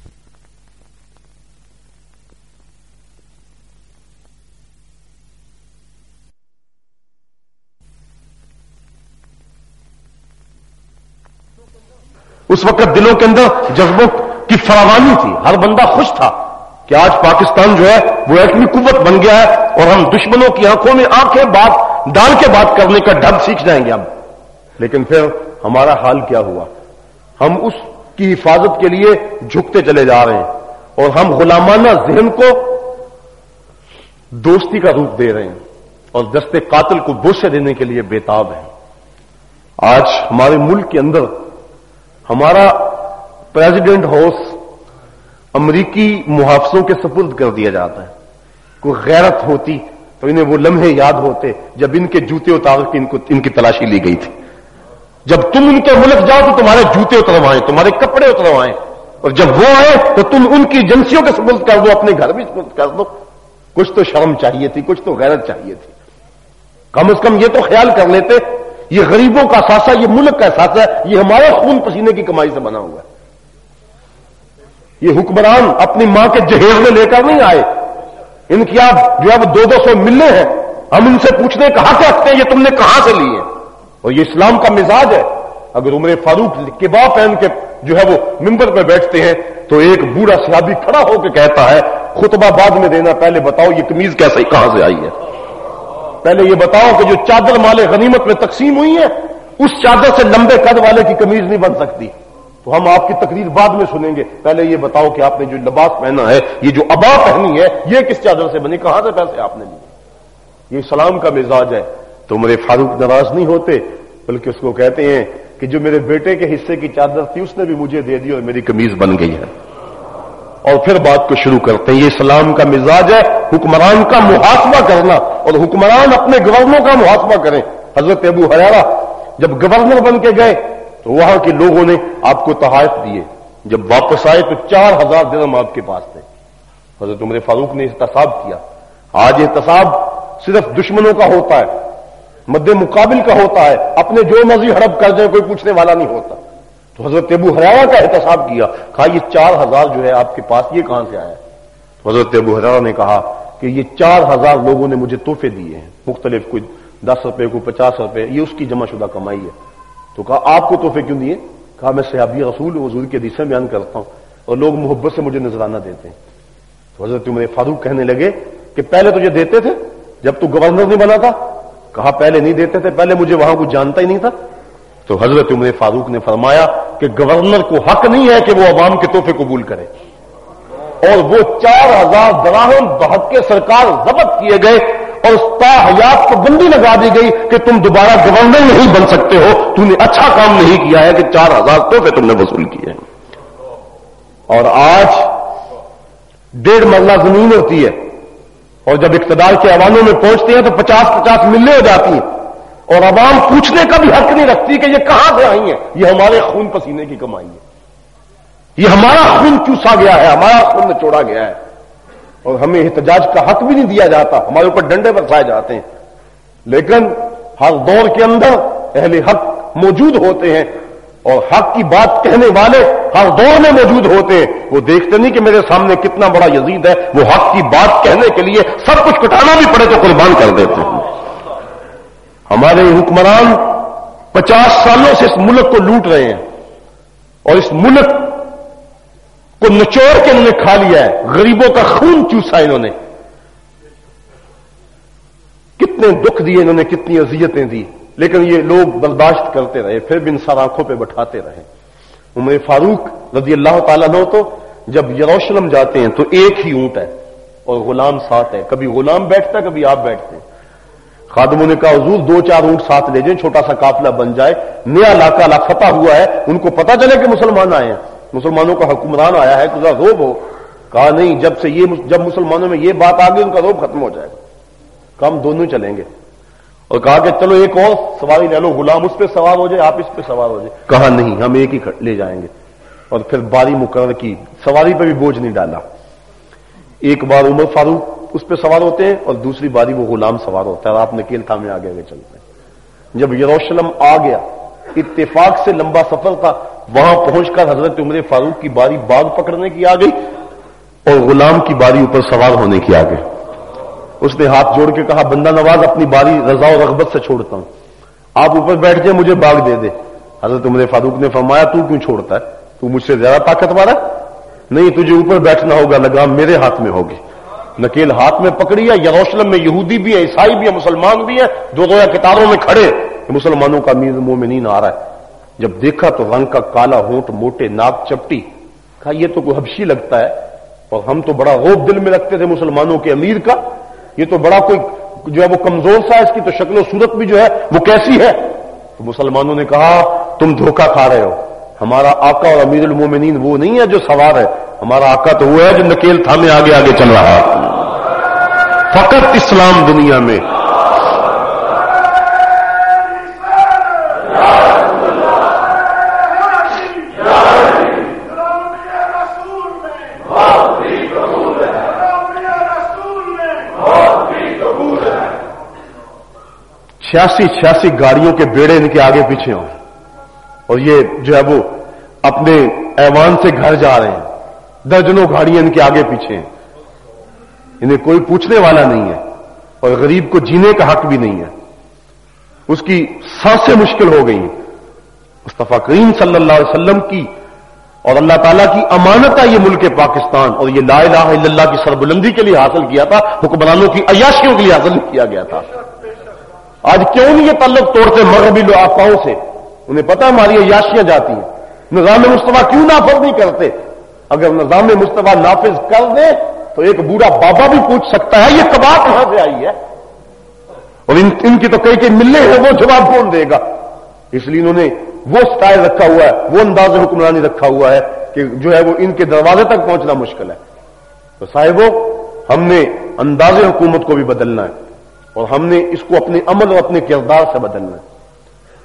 Speaker 1: اس وقت دلوں کے اندر جذبوں کی فراوانی تھی۔ ہر بندہ خوش تھا۔ کہ آج پاکستان جو ہے، وہ ایٹمی قوت بن گیا ہے اور ہم دشمنوں کی آنکھوں میں آنکھیں بات، ڈال کے بات کرنے کا ڈھنگ سیکھ جائیں گے اب لیکن پھر ہمارا حال کیا ہوا؟ ہم اس کی حفاظت کے لیے جھکتے چلے جا رہے ہیں اور ہم غلامانہ ذہن کو دوستی کا روپ دے رہے ہیں اور دستے قاتل کو بوسے دینے کے لیے بےتاب ہیں۔ آج ہمارے ملک کے اندر ہمارا پریزیڈنٹ ہاؤس امریکی محافظوں کے سپرد کر دیا جاتا ہے۔ کوئی غیرت ہوتی تو انہیں وہ لمحے یاد ہوتے جب ان کے جوتے اتار کے ان کو ان کی تلاشی لی گئی تھی۔ جب تم ان کے ملک جاؤ تو تمہارے جوتے اتروائیں تمہارے کپڑے اتروائیں اور جب وہ آئے تو تم ان کی ایجنسیوں کے سپرد کر دو، اپنے گھر بھی سپرد کر دو۔ کچھ تو شرم چاہیے تھی، کچھ تو غیرت چاہیے تھی۔ کم از کم یہ تو خیال کر لیتے، یہ غریبوں کا ساسا یہ ملک کا احساس ہے یہ ہمارا خون پسینے کی کمائی سے بنا ہوا ہے۔ یہ حکمران اپنی ماں کے جہیز میں لے کر نہیں آئے۔ ان کی آپ جو اب دو دو سو ملنے ہیں، ہم ان سے پوچھنے کہاں سے رکھتے ہیں یہ تم نے کہاں سے لیے؟ اور یہ اسلام کا مزاج ہے۔ اگر عمر فاروق کبا پہن کے جو ہے وہ ممبر پہ بیٹھتے ہیں، تو ایک بوڑھا سیابی کھڑا ہو کے کہتا ہے، خطبہ بعد میں دینا، پہلے بتاؤ یہ کمیز کیسے، کہاں سے آئی ہے؟ پہلے یہ بتاؤ کہ جو چادر مالے غنیمت میں تقسیم ہوئی ہے اس چادر سے لمبے قد والے کی کمیز نہیں بن سکتی۔ تو ہم آپ کی تقریر بعد میں سنیں گے۔ پہلے یہ بتاؤ کہ آپ نے جو لباس پہنا ہے، یہ جو ابا پہنی ہے، یہ کس چادر سے بنی؟ کہاں سے پیسے آپ نے لیے؟ یہ سلام کا مزاج ہے۔ تو میرے فاروق ناراض نہیں ہوتے، بلکہ اس کو کہتے ہیں کہ جو میرے بیٹے کے حصے کی چادر تھی، اس نے بھی مجھے دے دی اور میری کمیز بن گئی ہے۔ اور پھر بات کو شروع کرتے ہیں۔ یہ اسلام کا مزاج ہے۔ حکمران کا محاسبہ کرنا اور حکمران اپنے گورنروں کا محاسبہ کریں۔ حضرت ابو حرارا جب گورنر بن کے گئے تو وہاں کے لوگوں نے آپ کو تحائف دیے۔ جب واپس آئے تو چار ہزار درم آپ کے پاس تھے۔ حضرت عمر فاروق نے احتساب کیا۔ آج احتساب صرف دشمنوں کا ہوتا ہے، مد مقابل کا ہوتا ہے۔ اپنے جو مرضی ہڑپ کر جائے کوئی پوچھنے والا نہیں ہوتا۔ تو حضرت ابو حرارا کا احتساب کیا۔ کہا، یہ چار ہزار جو ہے آپ کے پاس، یہ کہاں سے آیا تو حضرت ابو حرارا نے کہا کہ یہ چار ہزار لوگوں نے مجھے تحفے دیے ہیں۔ مختلف کوئی دس روپے، کوئی پچاس روپے، یہ اس کی جمع شدہ کمائی ہے۔ تو کہا، آپ کو تحفے کیوں دیے کہا، میں صحابی رسول حضور کے حدیثیں بیان کرتا ہوں اور لوگ محبت سے مجھے نذرانہ دیتے ہیں۔ تو حضرت عمر فاروق کہنے لگے کہ پہلے تجھے دیتے تھے؟ جب تو گورنر نہیں بنا تھا؟ کہا، پہلے نہیں دیتے تھے، پہلے مجھے وہاں کچھ جانتا ہی نہیں تھا۔ تو حضرت عمر فاروق نے فرمایا کہ گورنر کو حق نہیں ہے کہ وہ عوام کے تحفے قبول کرے۔ اور وہ چار ہزار دراہم بحق کے سرکار ضبط کیے گئے اور اس تا حیات کو بندی لگا دی گئی کہ تم دوبارہ گورنر نہیں بن سکتے ہو۔ تم نے اچھا کام نہیں کیا ہے کہ چار ہزار تحفے تم نے وصول کیے اور آج ڈیڑھ مرلہ زمین ہوتی ہے اور جب اقتدار کے عواموں میں پہنچتے ہیں تو پچاس پچاس ملے ہو جاتی ہیں۔ اور عوام پوچھنے کا بھی حق نہیں رکھتی کہ یہ کہاں سے آئی ہیں؟ یہ ہمارے خون پسینے کی کمائی ہے۔ یہ ہمارا خون چوسا گیا ہے، ہمارا خون نچوڑا گیا ہے۔ اور ہمیں احتجاج کا حق بھی نہیں دیا جاتا، ہمارے اوپر ڈنڈے برسائے جاتے ہیں۔ لیکن ہر دور کے اندر اہل حق موجود ہوتے ہیں اور حق کی بات کہنے والے ہر دور میں موجود ہوتے ہیں۔ وہ دیکھتے نہیں کہ میرے سامنے کتنا بڑا یزید ہے۔ وہ حق کی بات کہنے کے لیے سب کچھ کٹانا بھی پڑے تو قربان کر دیتے ہیں۔ ہمارے حکمران پچاس سالوں سے اس ملک کو لوٹ رہے ہیں اور اس ملک کو نچوڑ کے انہوں نے کھا لیا ہے۔ غریبوں کا خون چوسا انہوں نے۔ کتنے دکھ دیے انہوں نے، کتنی اذیتیں دی۔ لیکن یہ لوگ برداشت کرتے رہے، پھر بھی ان سر آنکھوں پہ بٹھاتے رہے۔ عمر فاروق رضی اللہ تعالیٰ نو تو جب یروشلم جاتے ہیں تو ایک ہی اونٹ ہے اور غلام ساتھ ہے۔ کبھی غلام بیٹھتا ہے، کبھی آپ بیٹھتے ہیں۔ خادموں نے کہا، حضور دو چار اونٹ ساتھ لے جائیں، چھوٹا سا قافلہ بن جائے۔ نیا علاقہ فتح ہوا ہے۔ ان کو پتا چلے کہ مسلمان آئے ہیں۔ مسلمانوں کا حکمران آیا ہے تو روب ہو۔ کہا نہیں، جب سے یہ جب مسلمانوں میں یہ بات آ گئی ان کا روب ختم ہو جائے گا۔ کم دونوں چلیں گے۔ اور کہا کہ چلو ایک اور سواری لے لو، غلام اس پہ سوار ہو جائے، آپ اس پہ سوار ہو جائے۔ کہا نہیں، ہم ایک ہی لے جائیں گے۔ اور پھر باری مقرر کی۔ سواری پہ بھی بوجھ نہیں ڈالا۔ ایک بار عمر فاروق اس پہ سوار ہوتے ہیں، اور دوسری باری وہ غلام سوار ہوتا ہے۔ اور آپ نکیل تھا میں آگے آگے چلتے ہیں۔ جب یروشلم آ گیا، اتفاق سے لمبا سفر تھا وہاں پہنچ کر حضرت عمر فاروق کی باری باغ پکڑنے کی آ گئی اور غلام کی باری اوپر سوار ہونے کی آ گئی۔ اس نے ہاتھ جوڑ کے کہا، بندہ نواز، اپنی باری رضا و رغبت سے چھوڑتا ہوں۔ آپ اوپر بیٹھ جائیں، مجھے باغ دے دے۔ حضرت عمر فاروق نے فرمایا، تو کیوں چھوڑتا ہے؟ تو مجھ سے زیادہ طاقتور ہے؟ نہیں، تجھے اوپر بیٹھنا ہوگا لگام میرے ہاتھ میں ہوگی۔ نکیل ہاتھ میں پکڑی ہے، یروشلم میں یہودی بھی ہے، عیسائی بھی ہے، مسلمان بھی ہے، دو دو کتاروں میں کھڑے مسلمانوں کا میر مومنین آ رہا ہے۔ جب دیکھا تو رنگ کا کالا ہونٹ موٹے ناک چپٹی۔ کہا، یہ تو کوئی حبشی لگتا ہے۔ اور ہم تو بڑا روب دل میں رکھتے تھے مسلمانوں کے امیر کا۔ یہ تو بڑا کوئی جو ہے وہ کمزور سا اس کی تو شکل و صورت بھی جو ہے وہ کیسی ہے؟ تو مسلمانوں نے کہا، تم دھوکہ کھا رہے ہو۔ ہمارا آقا اور امیر المومنین وہ نہیں ہے جو سوار ہے ہمارا آقا تو وہ ہے جو نکیل تھامے آگے آگے چل رہا ہے۔ فقط اسلام دنیا میں۔ چھیاسی چھیاسی گاڑیوں کے بیڑے ان کے آگے پیچھے ہوں۔ اور یہ جو ہے وہ اپنے ایوان سے گھر جا رہے ہیں۔ درجنوں گاڑیاں ان کے آگے پیچھے ہیں۔ انہیں کوئی پوچھنے والا نہیں ہے۔ اور غریب کو جینے کا حق بھی نہیں ہے۔ اس کی سانسیں مشکل ہو گئی مصطفیٰ کریم صلی اللہ علیہ وسلم کی اور اللہ تعالیٰ کی امانت ہے یہ ملک پاکستان۔ اور یہ لا الہ الا اللہ کی سربلندی کے لیے حاصل کیا تھا، حکمرانوں کی عیاشیوں کے لیے حاصل کیا گیا تھا۔ آج کیوں نہیں یہ تعلق توڑتے مغربی لو آپاؤں سے؟ انہیں پتا ہماری عیاشیاں جاتی ہیں۔ نظام مصطفیٰ کیوں نافذ نہیں کرتے؟ اگر نظام مصطفیٰ نافذ کر دے تو ایک بوڑھا بابا بھی پوچھ سکتا ہے یہ کباب کہاں سے آئی ہے؟ اور ان ان کی تو کئی کئی ملنے ہیں، وہ جواب کون دے گا؟ اس لیے انہوں نے وہ سٹائل رکھا ہوا ہے، وہ انداز حکمرانی رکھا ہوا ہے کہ جو ہے وہ ان کے دروازے تک پہنچنا مشکل ہے۔ تو صاحبوں ہم نے انداز حکومت کو بھی بدلنا ہے۔ اور ہم نے اس کو اپنے عمل اور اپنے کردار سے بدلنا ہے۔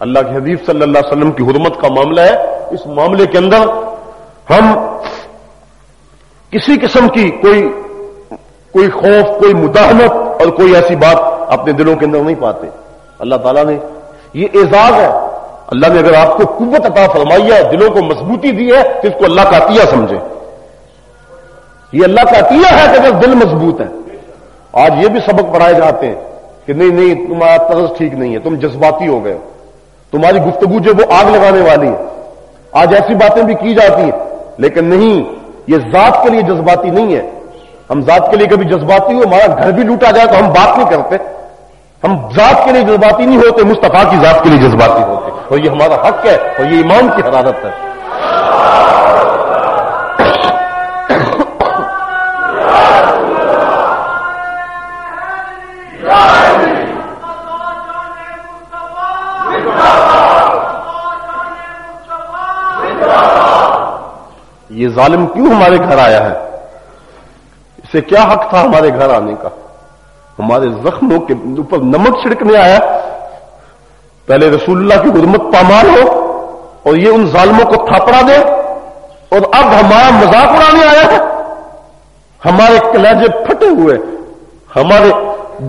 Speaker 1: اللہ کے حبیب صلی اللہ علیہ وسلم کی حرمت کا معاملہ ہے۔ اس معاملے کے اندر ہم کسی قسم کی کوئی کوئی خوف، کوئی مداحمت اور کوئی ایسی بات اپنے دلوں کے اندر نہیں پاتے۔ اللہ تعالیٰ نے یہ اعزاز ہے۔ اللہ نے اگر آپ کو قوت عطا فرمائی ہے، دلوں کو مضبوطی دی ہے، تو اس کو اللہ کا عطیہ سمجھے یہ اللہ کا عطیہ ہے کہ اگر دل مضبوط ہے۔ آج یہ بھی سبق پڑھائے جاتے ہیں۔ کہ نہیں نہیں، تمہارا طرز ٹھیک نہیں ہے، تم جذباتی ہو گئے تمہاری گفتگو جو وہ آگ لگانے والی ہے۔ آج ایسی باتیں بھی کی جاتی ہیں، لیکن نہیں، یہ ذات کے لیے جذباتی نہیں ہے۔ ہم ذات کے لیے کبھی جذباتی ہو، ہمارا گھر بھی لوٹا جائے تو ہم بات نہیں کرتے۔ ہم ذات کے لیے جذباتی نہیں ہوتے مستفا کی ذات کے لیے جذباتی ہوتے۔ اور یہ ہمارا حق ہے اور یہ ایمان کی حرارت ہے۔ یہ ظالم کیوں ہمارے گھر آیا ہے؟ اسے کیا حق تھا ہمارے گھر آنے کا؟ ہمارے زخموں کے اوپر نمک چھڑکنے آیا۔ پہلے رسول اللہ کی حرمت پامال ہو اور یہ ان ظالموں کو تھاپڑا دے اور اب ہمارا مذاق اڑانے آیا ہے۔ ہمارے کلیجے پھٹے ہوئے، ہمارے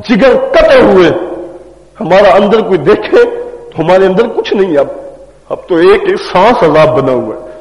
Speaker 1: جگر کٹے ہوئے، ہمارا اندر کوئی دیکھے تو ہمارے اندر کچھ نہیں۔ اب اب تو ایک ایک سانس عذاب بنا ہوا ہے۔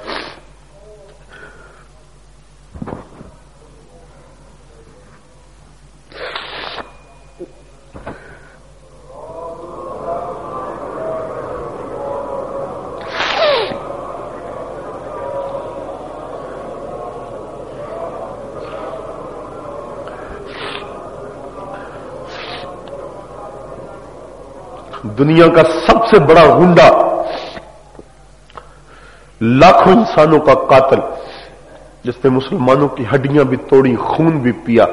Speaker 1: دنیا کا سب سے بڑا گنڈا لاکھوں انسانوں کا قاتل، جس نے مسلمانوں کی ہڈیاں بھی توڑی، خون بھی پیا۔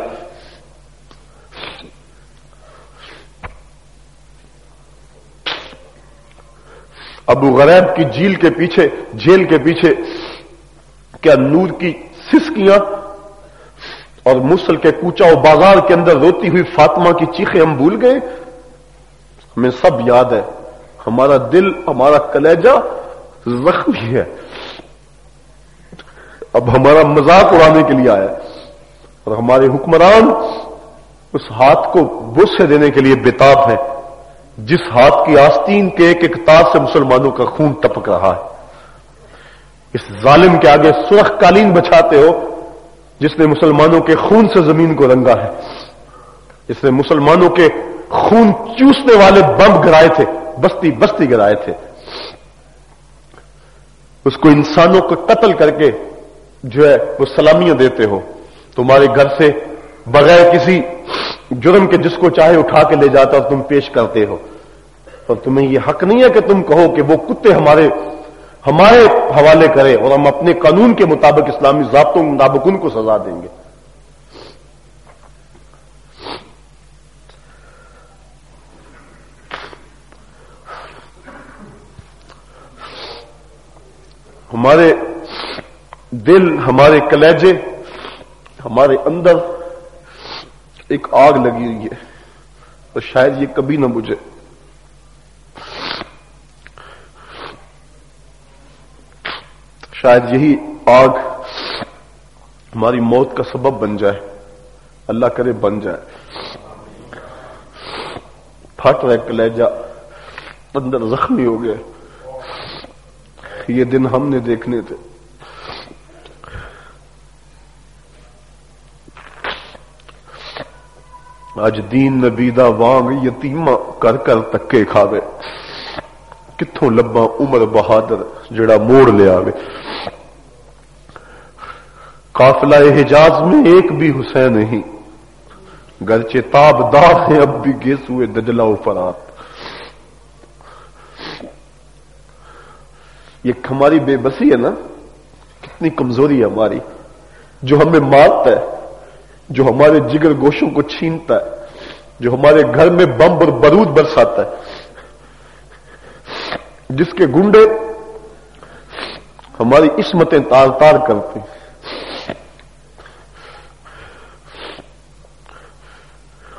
Speaker 1: ابو غریب کی جیل کے پیچھے جیل کے پیچھے کیا نور کی سسکیاں اور مسل کے کوچا و بازار کے اندر روتی ہوئی فاطمہ کی چیخیں ہم بھول گئے؟ ہمیں سب یاد ہے۔ ہمارا دل، ہمارا کلیجہ زخمی ہے۔ اب ہمارا مذاق اڑانے کے لیے آیا اور ہمارے حکمران اس ہاتھ کو بس سے دینے کے لیے بےتاب ہے جس ہاتھ کی آستین کے ایک ایک تار سے مسلمانوں کا خون ٹپک رہا ہے۔ اس ظالم کے آگے سرخ قالین بچاتے ہو، جس نے مسلمانوں کے خون سے زمین کو رنگا ہے۔ جس نے مسلمانوں کے خون چوسنے والے بم گرائے تھے، بستی بستی گرائے تھے۔ اس کو انسانوں کو قتل کر کے جو ہے وہ سلامیاں دیتے ہو۔ تمہارے گھر سے بغیر کسی جرم کے جس کو چاہے اٹھا کے لے جاتا اور تم پیش کرتے ہو۔ اور تمہیں یہ حق نہیں ہے کہ تم کہو کہ وہ کتے ہمارے ہمارے حوالے کرے اور ہم اپنے قانون کے مطابق اسلامی ضابطوں کے مطابق ان کو سزا دیں گے۔ ہمارے دل، ہمارے کلیجے، ہمارے اندر ایک آگ لگی ہوئی ہے اور شاید یہ کبھی نہ بجھے۔ شاید یہی آگ ہماری موت کا سبب بن جائے۔ اللہ کرے بن جائے۔ پھٹ رہے کلیجا اندر زخمی ہو گئے۔ یہ دن ہم نے دیکھنے تھے۔ اج دین نبیدا وانگ یتیما کر کر تکے کھاوے۔ کتوں لبا عمر بہادر جڑا موڑ لیا قافلہ حجاز میں ایک بھی حسین نہیں۔ گرچے تاب دار ہیں اب بھی گیس ہوئے دجلا فرات۔ یہ ہماری بے بسی ہے نا، کتنی کمزوری ہے ہماری۔ جو ہمیں مارتا ہے، جو ہمارے جگر گوشوں کو چھینتا ہے، جو ہمارے گھر میں بم اور برود برساتا ہے۔ جس کے گنڈے ہماری عصمتیں تار تار کرتے ہیں۔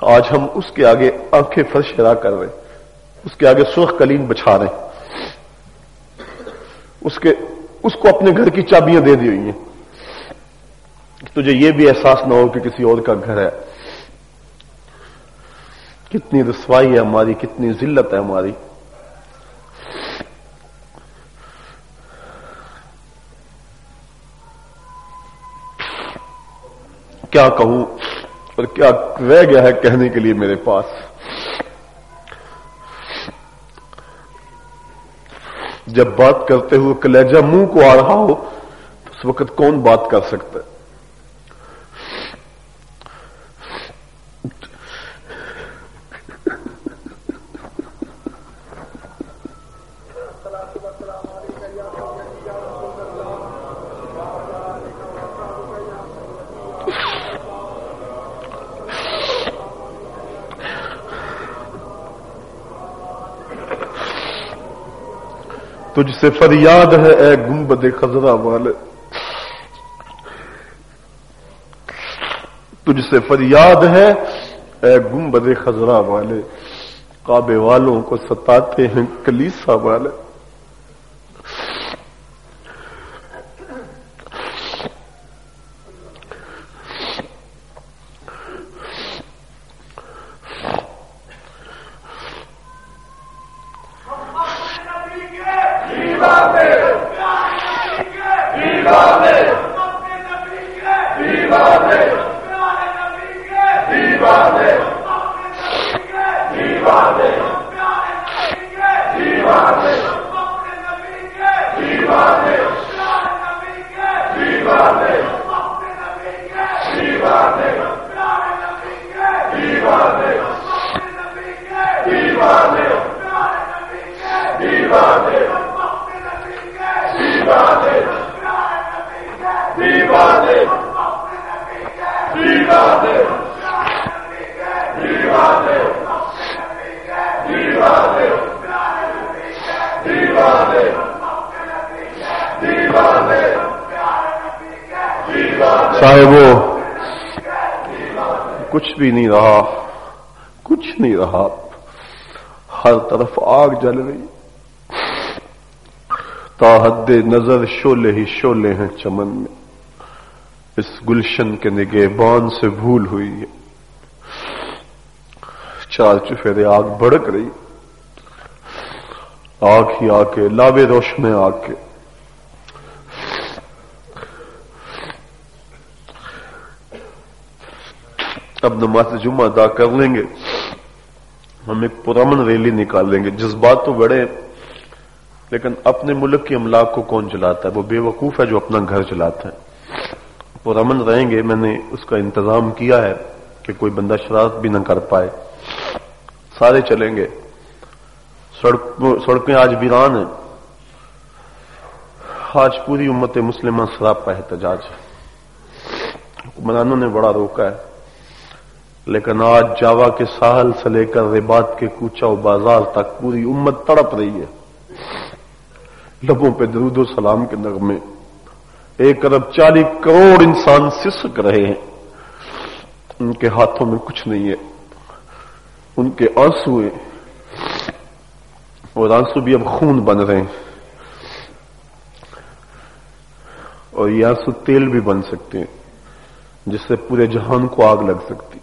Speaker 1: آج ہم اس کے آگے آنکھیں فرش را کر رہے ہیں، اس کے آگے سرخ کلیم بچھا رہے ہیں۔ اس کے اس کو اپنے گھر کی چابیاں دے دی ہوئی ہیں۔ تجھے یہ بھی احساس نہ ہو کہ کسی اور کا گھر ہے۔ کتنی رسوائی ہے ہماری، کتنی ذلت ہے ہماری۔ کیا کہوں اور کیا رہ گیا ہے کہنے کے لیے میرے پاس؟ جب بات کرتے ہوئے کلیجہ منہ کو آ رہا ہو تو اس وقت کون بات کر سکتا ہے؟ سے فریاد ہے اے گنبد خزرہ والے۔ تجھ سے فریاد ہے اے گنبد خزرہ والے۔ کعبے والوں کو ستاتے ہیں کلیسا والے۔ صاحبو کچھ بھی نہیں رہا۔ کچھ نہیں رہا۔ ہر طرف آگ جل رہی۔ تا حد نظر شولے ہی شولے ہیں چمن میں۔ اس گلشن کے نگے بان سے بھول ہوئی ہے۔ چار چفیرے آگ بڑک رہی۔ آگ ہی آ کے لابے روشن آگ کے اب نماز جمعہ ادا کر لیں گے۔ ہم ایک پرامن ریلی نکال لیں گے۔ جذبات تو بڑے لیکن اپنے ملک کی املاک کو کون چلاتا ہے؟ وہ بے وقوف ہے جو اپنا گھر چلاتا ہے۔ پرامن رہیں گے، میں نے اس کا انتظام کیا ہے کہ کوئی بندہ شرارت بھی نہ کر پائے۔ سارے چلیں گے۔ سڑکیں آج ویران ہیں۔ آج پوری امت مسلمہ شراب کا احتجاج حکمرانوں نے بڑا روکا ہے۔ لیکن آج جاوا کے ساحل سے لے کر ریبات کے کوچا و بازار تک پوری امت تڑپ رہی ہے۔ لبوں پہ درود و سلام کے نغمے۔ ایک ارب چالیس کروڑ انسان سسک رہے ہیں۔ ان کے ہاتھوں میں کچھ نہیں ہے۔ ان کے آنسو ہیں۔ اور آنسو بھی اب خون بن رہے ہیں۔ اور یہ آنسو تیل بھی بن سکتے ہیں، جس سے پورے جہان کو آگ لگ سکتی۔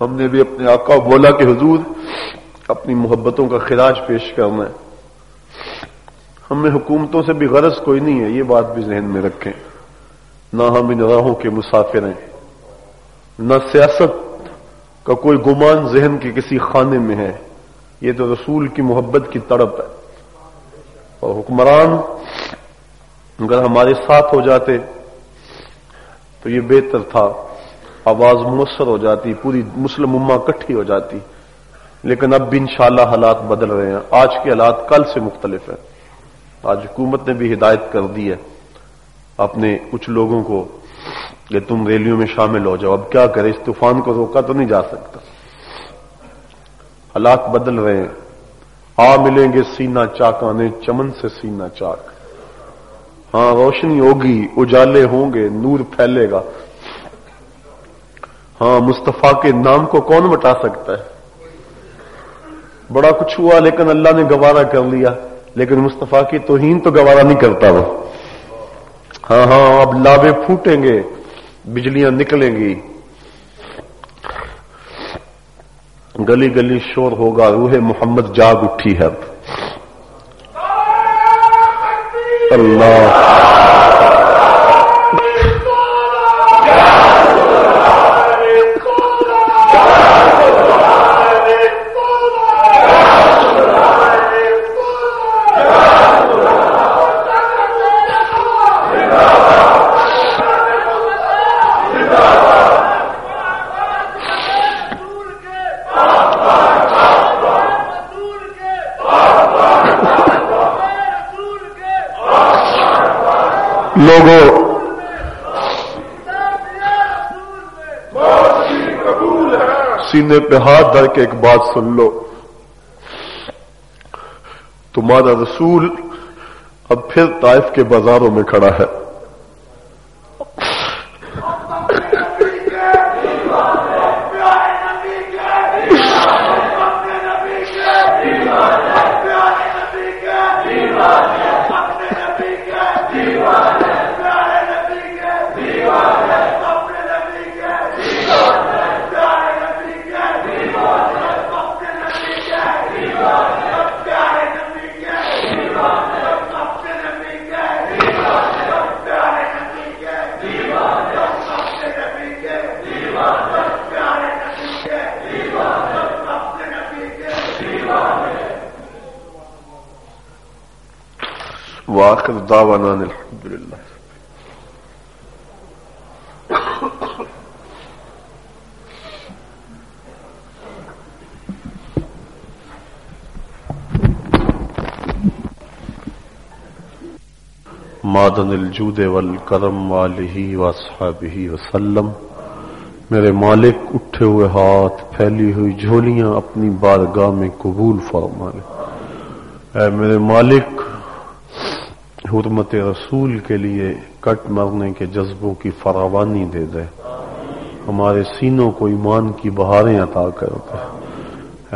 Speaker 1: ہم نے بھی اپنے آقا بولا کہ حضور، اپنی محبتوں کا خراج پیش کرنا ہے ہمیں حکومتوں سے بھی غرض کوئی نہیں ہے، یہ بات بھی ذہن میں رکھیں۔ نہ ہم ان راہوں کے مسافر ہیں۔ نہ سیاست کا کوئی گمان ذہن کے کسی خانے میں ہے۔ یہ تو رسول کی محبت کی تڑپ ہے۔ اور حکمران اگر ہمارے ساتھ ہو جاتے تو یہ بہتر تھا۔ آواز مؤثر ہو جاتی، پوری مسلم اما کٹھی ہو جاتی۔ لیکن اب بھی انشاءاللہ حالات بدل رہے ہیں۔ آج کے حالات کل سے مختلف ہیں۔ آج حکومت نے بھی ہدایت کر دی ہے۔ اپنے کچھ لوگوں کو کہ تم ریلیوں میں شامل ہو جاؤ۔ اب کیا کرے؟ اس طوفان کو روکا تو نہیں جا سکتا۔ حالات بدل رہے ہیں۔ آ ملیں گے سینا چاک آنے چمن سے سینا چاک۔ ہاں روشنی ہوگی، اجالے ہوں گے، نور پھیلے گا۔ ہاں مصطفیٰ کے نام کو کون مٹا سکتا ہے؟ بڑا کچھ ہوا، لیکن اللہ نے گوارا کر لیا۔ لیکن مصطفیٰ کی توہین تو گوارا نہیں کرتا وہ۔ ہاں ہاں اب لابے پھوٹیں گے، بجلیاں نکلیں گی۔ گلی گلی شور ہوگا، روح محمد جاگ اٹھی ہے۔ اب اللہ۔ لوگوں سینے پہ ہاتھ دھر کے ایک بات سن لو۔ تمہارا رسول اب پھر طائف کے بازاروں میں کھڑا ہے۔ دعوانا الحمد لله مادن الجود والکرم واله واصحابه وسلم۔ میرے مالک، اٹھے ہوئے ہاتھ پھیلی ہوئی جھولیاں اپنی بارگاہ میں قبول فرما لے اے میرے مالک حرمت رسول کے لیے کٹ مرنے کے جذبوں کی فراوانی دے دے۔ ہمارے سینوں کو ایمان کی بہاریں عطا کر دے۔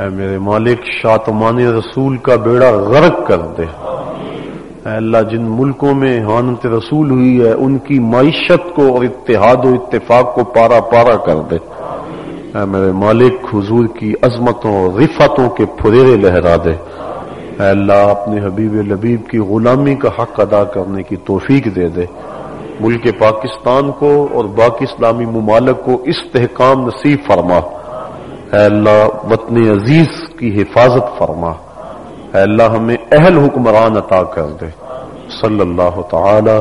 Speaker 1: اے میرے مالک شاطمان رسول کا بیڑا غرق کر دے۔ اے اللہ، جن ملکوں میں حانت رسول ہوئی ہے، ان کی معیشت کو اور اتحاد و اتفاق کو پارا پارا کر دے۔ اے میرے مالک، حضور کی عظمتوں اور رفتوں کے پھریرے لہرا دے۔ اے اللہ، اپنے حبیب لبیب کی غلامی کا حق ادا کرنے کی توفیق دے دے۔ ملک پاکستان کو اور باقی اسلامی ممالک کو استحکام نصیب فرما۔ اے اللہ، وطن عزیز کی حفاظت فرما۔ اے اللہ، ہمیں اہل حکمران عطا کر دے۔ صلی اللہ تعالی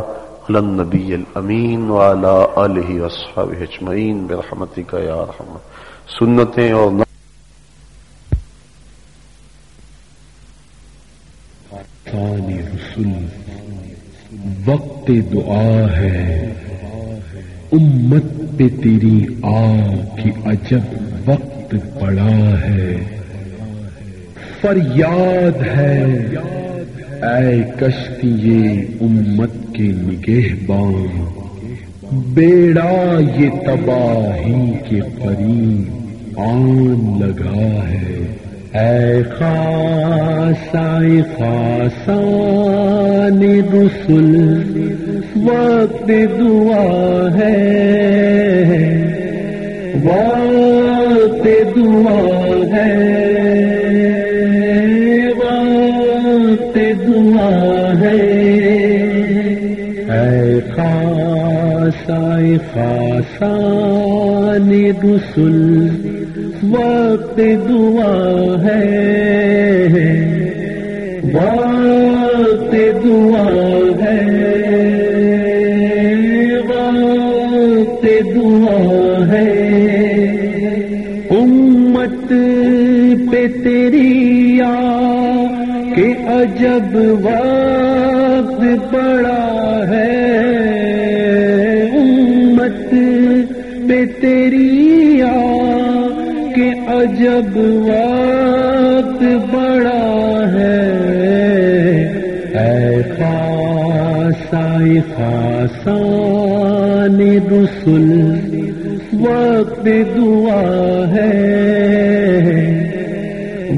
Speaker 1: علی النبی الامین وعلی آلہ واصحابہ اجمعین، برحمتک یا رحمت سنتیں اور
Speaker 2: رسول، وقت دعا ہے، امت پہ تیری آ کی عجب وقت پڑا ہے۔ فریاد ہے، اے کشتی یہ امت کے نگہ بان بیڑا یہ تباہی کے قریب آن لگا ہے۔ اے خاصائی خاصان رسول وقت دعا ہے وقت دعا ہے وقت دعا ہے اے خاصائی خاصان رسول وقت دعا ہے۔ وقت دعا ہے۔ وقت دعا ہے۔ امت پہ تیری آ کہ عجب وقت بڑا ہے۔ امت پہ تیری آ عجب وقت بڑا ہے اے خاصائی خاصان رسول وقت دعا ہے۔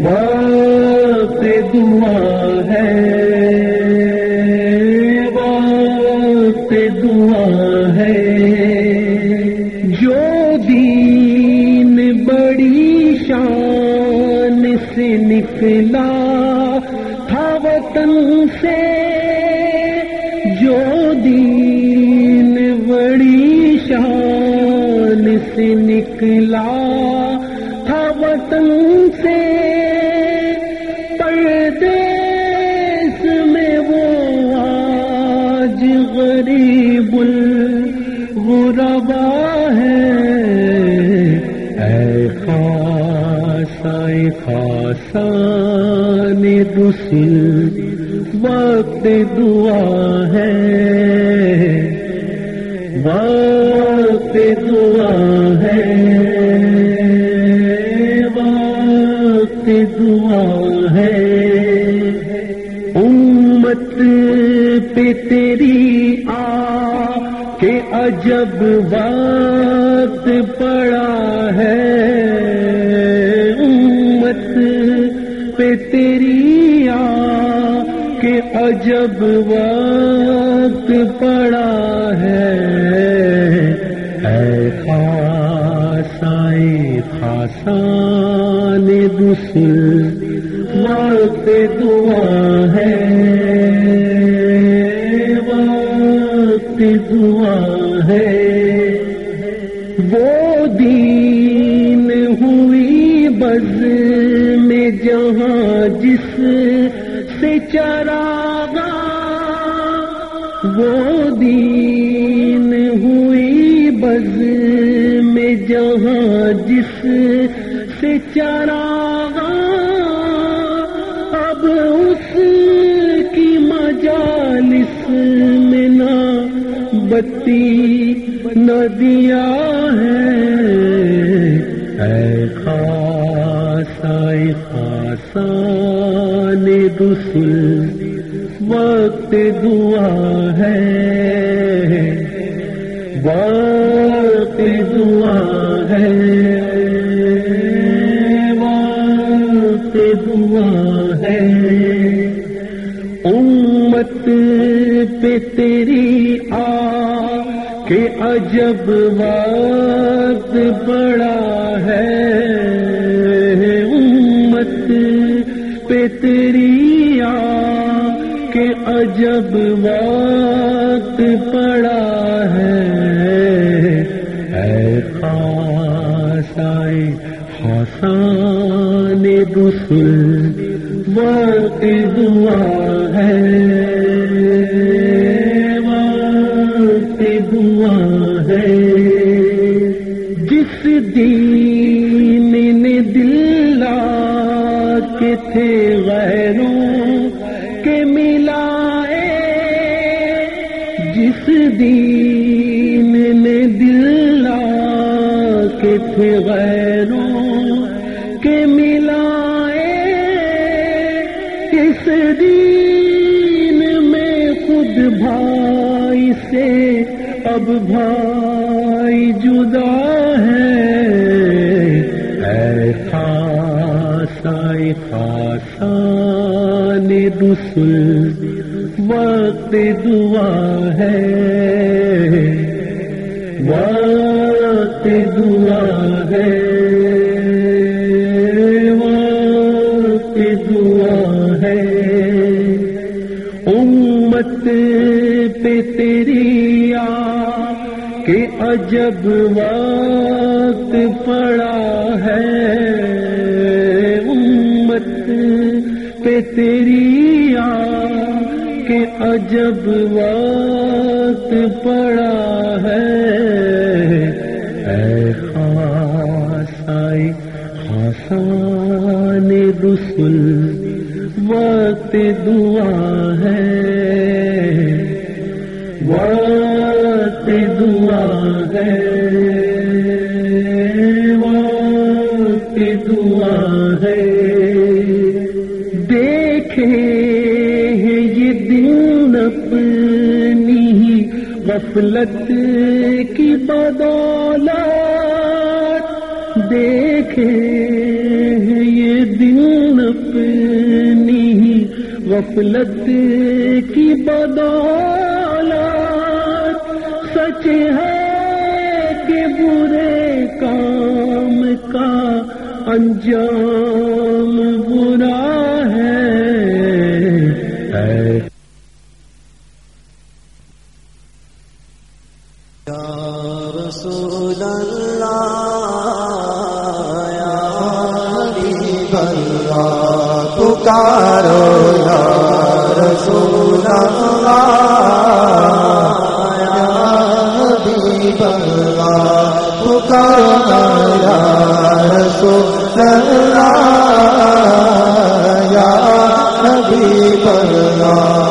Speaker 2: وقت دعا ہے۔ نکلا تھا وطن سے جو دین بڑی شان سے نکلا۔ خاصائی خاصان وقت دعا ہے۔ وقت دعا ہے۔ وقت دعا ہے۔ امت پہ تیری آ کہ عجب وقت پڑا ہے۔ پہ تیری آ کہ عجب وقت پڑا ہے۔ اے خاصائے خاصان رسول وقت دعا ہے۔ وقت دعا ہے۔ میں جس سے چراغا وہ دین ہوئی بز میں، جہاں جس سے چراغا اب اس کی مجالس میں نہ بتی، نہ دیا ہے۔ خاص خاصان وقت دعا ہے۔ وقت دعا ہے۔ وقت دعا ہے۔ امت پہ تیری آ کہ عجب وقت بڑا ہے۔ پہ تیری آ کہ عجب وقت پڑا ہے۔ اے خاص آئے خاصان رسل وقت دعا ہے۔ وقت دعا ہے۔ جس دین تھے غیروں کے ملائے، جس دین نے دلا کے تھے غیروں کے ملائے، اس دین میں خود بھائی سے اب بھائی جدا ہے، اے خاص آئے خاصان رسل، وقت دعا ہے۔ وقت دعا ہے۔ وقت دعا ہے۔ امت پہ تیری آ کہ عجب وقت پڑا ہے۔ تیری آ کہ عجب وقت پڑا ہے۔ اے خاص آئے خاصان رسل وقت دعا ہے۔ وقت دعا ہے۔ غفلت کی بدولت دیکھے یہ دن اپنی غفلت کی بدولت سچ ہے کہ برے کام کا انجام برا
Speaker 3: رسول اللہ، یا حبیب اللہ پکارو یا رسول اللہ، یا حبیب اللہ پکارو یا رسول اللہ، یا حبیب اللہ۔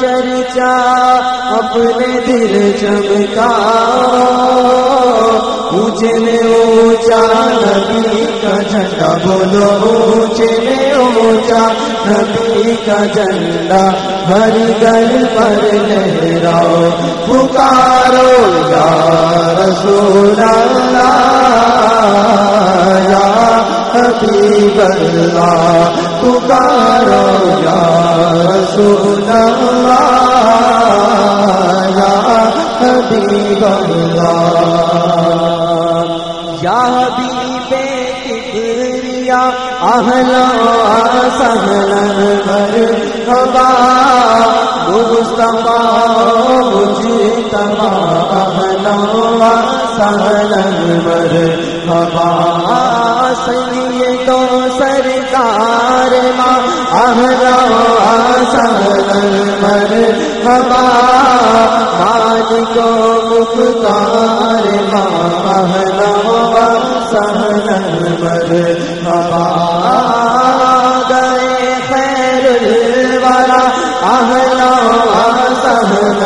Speaker 3: چرچا اپنے دل چمکا اونچے میں اونچا نبی کا جھنڈا بولو اونچے میں اونچا نبی کا جھنڈا ہر گھر پر لہراؤ، پکارو یا رسول اللہ، یا حبیب اللہ۔ پکارو یا رسول اللہ یا حبیب اللہ یا حبیب کبریا اہلا سہلن مرحبا مصطفیٰ مجتبا اہلا سہلن مرحبا سیدو سرکار ماں اہلا سہلن مرحبا مالکو مختار ماں اہلا سہلن مرحبا گئے خیر الورا اہلا سہلن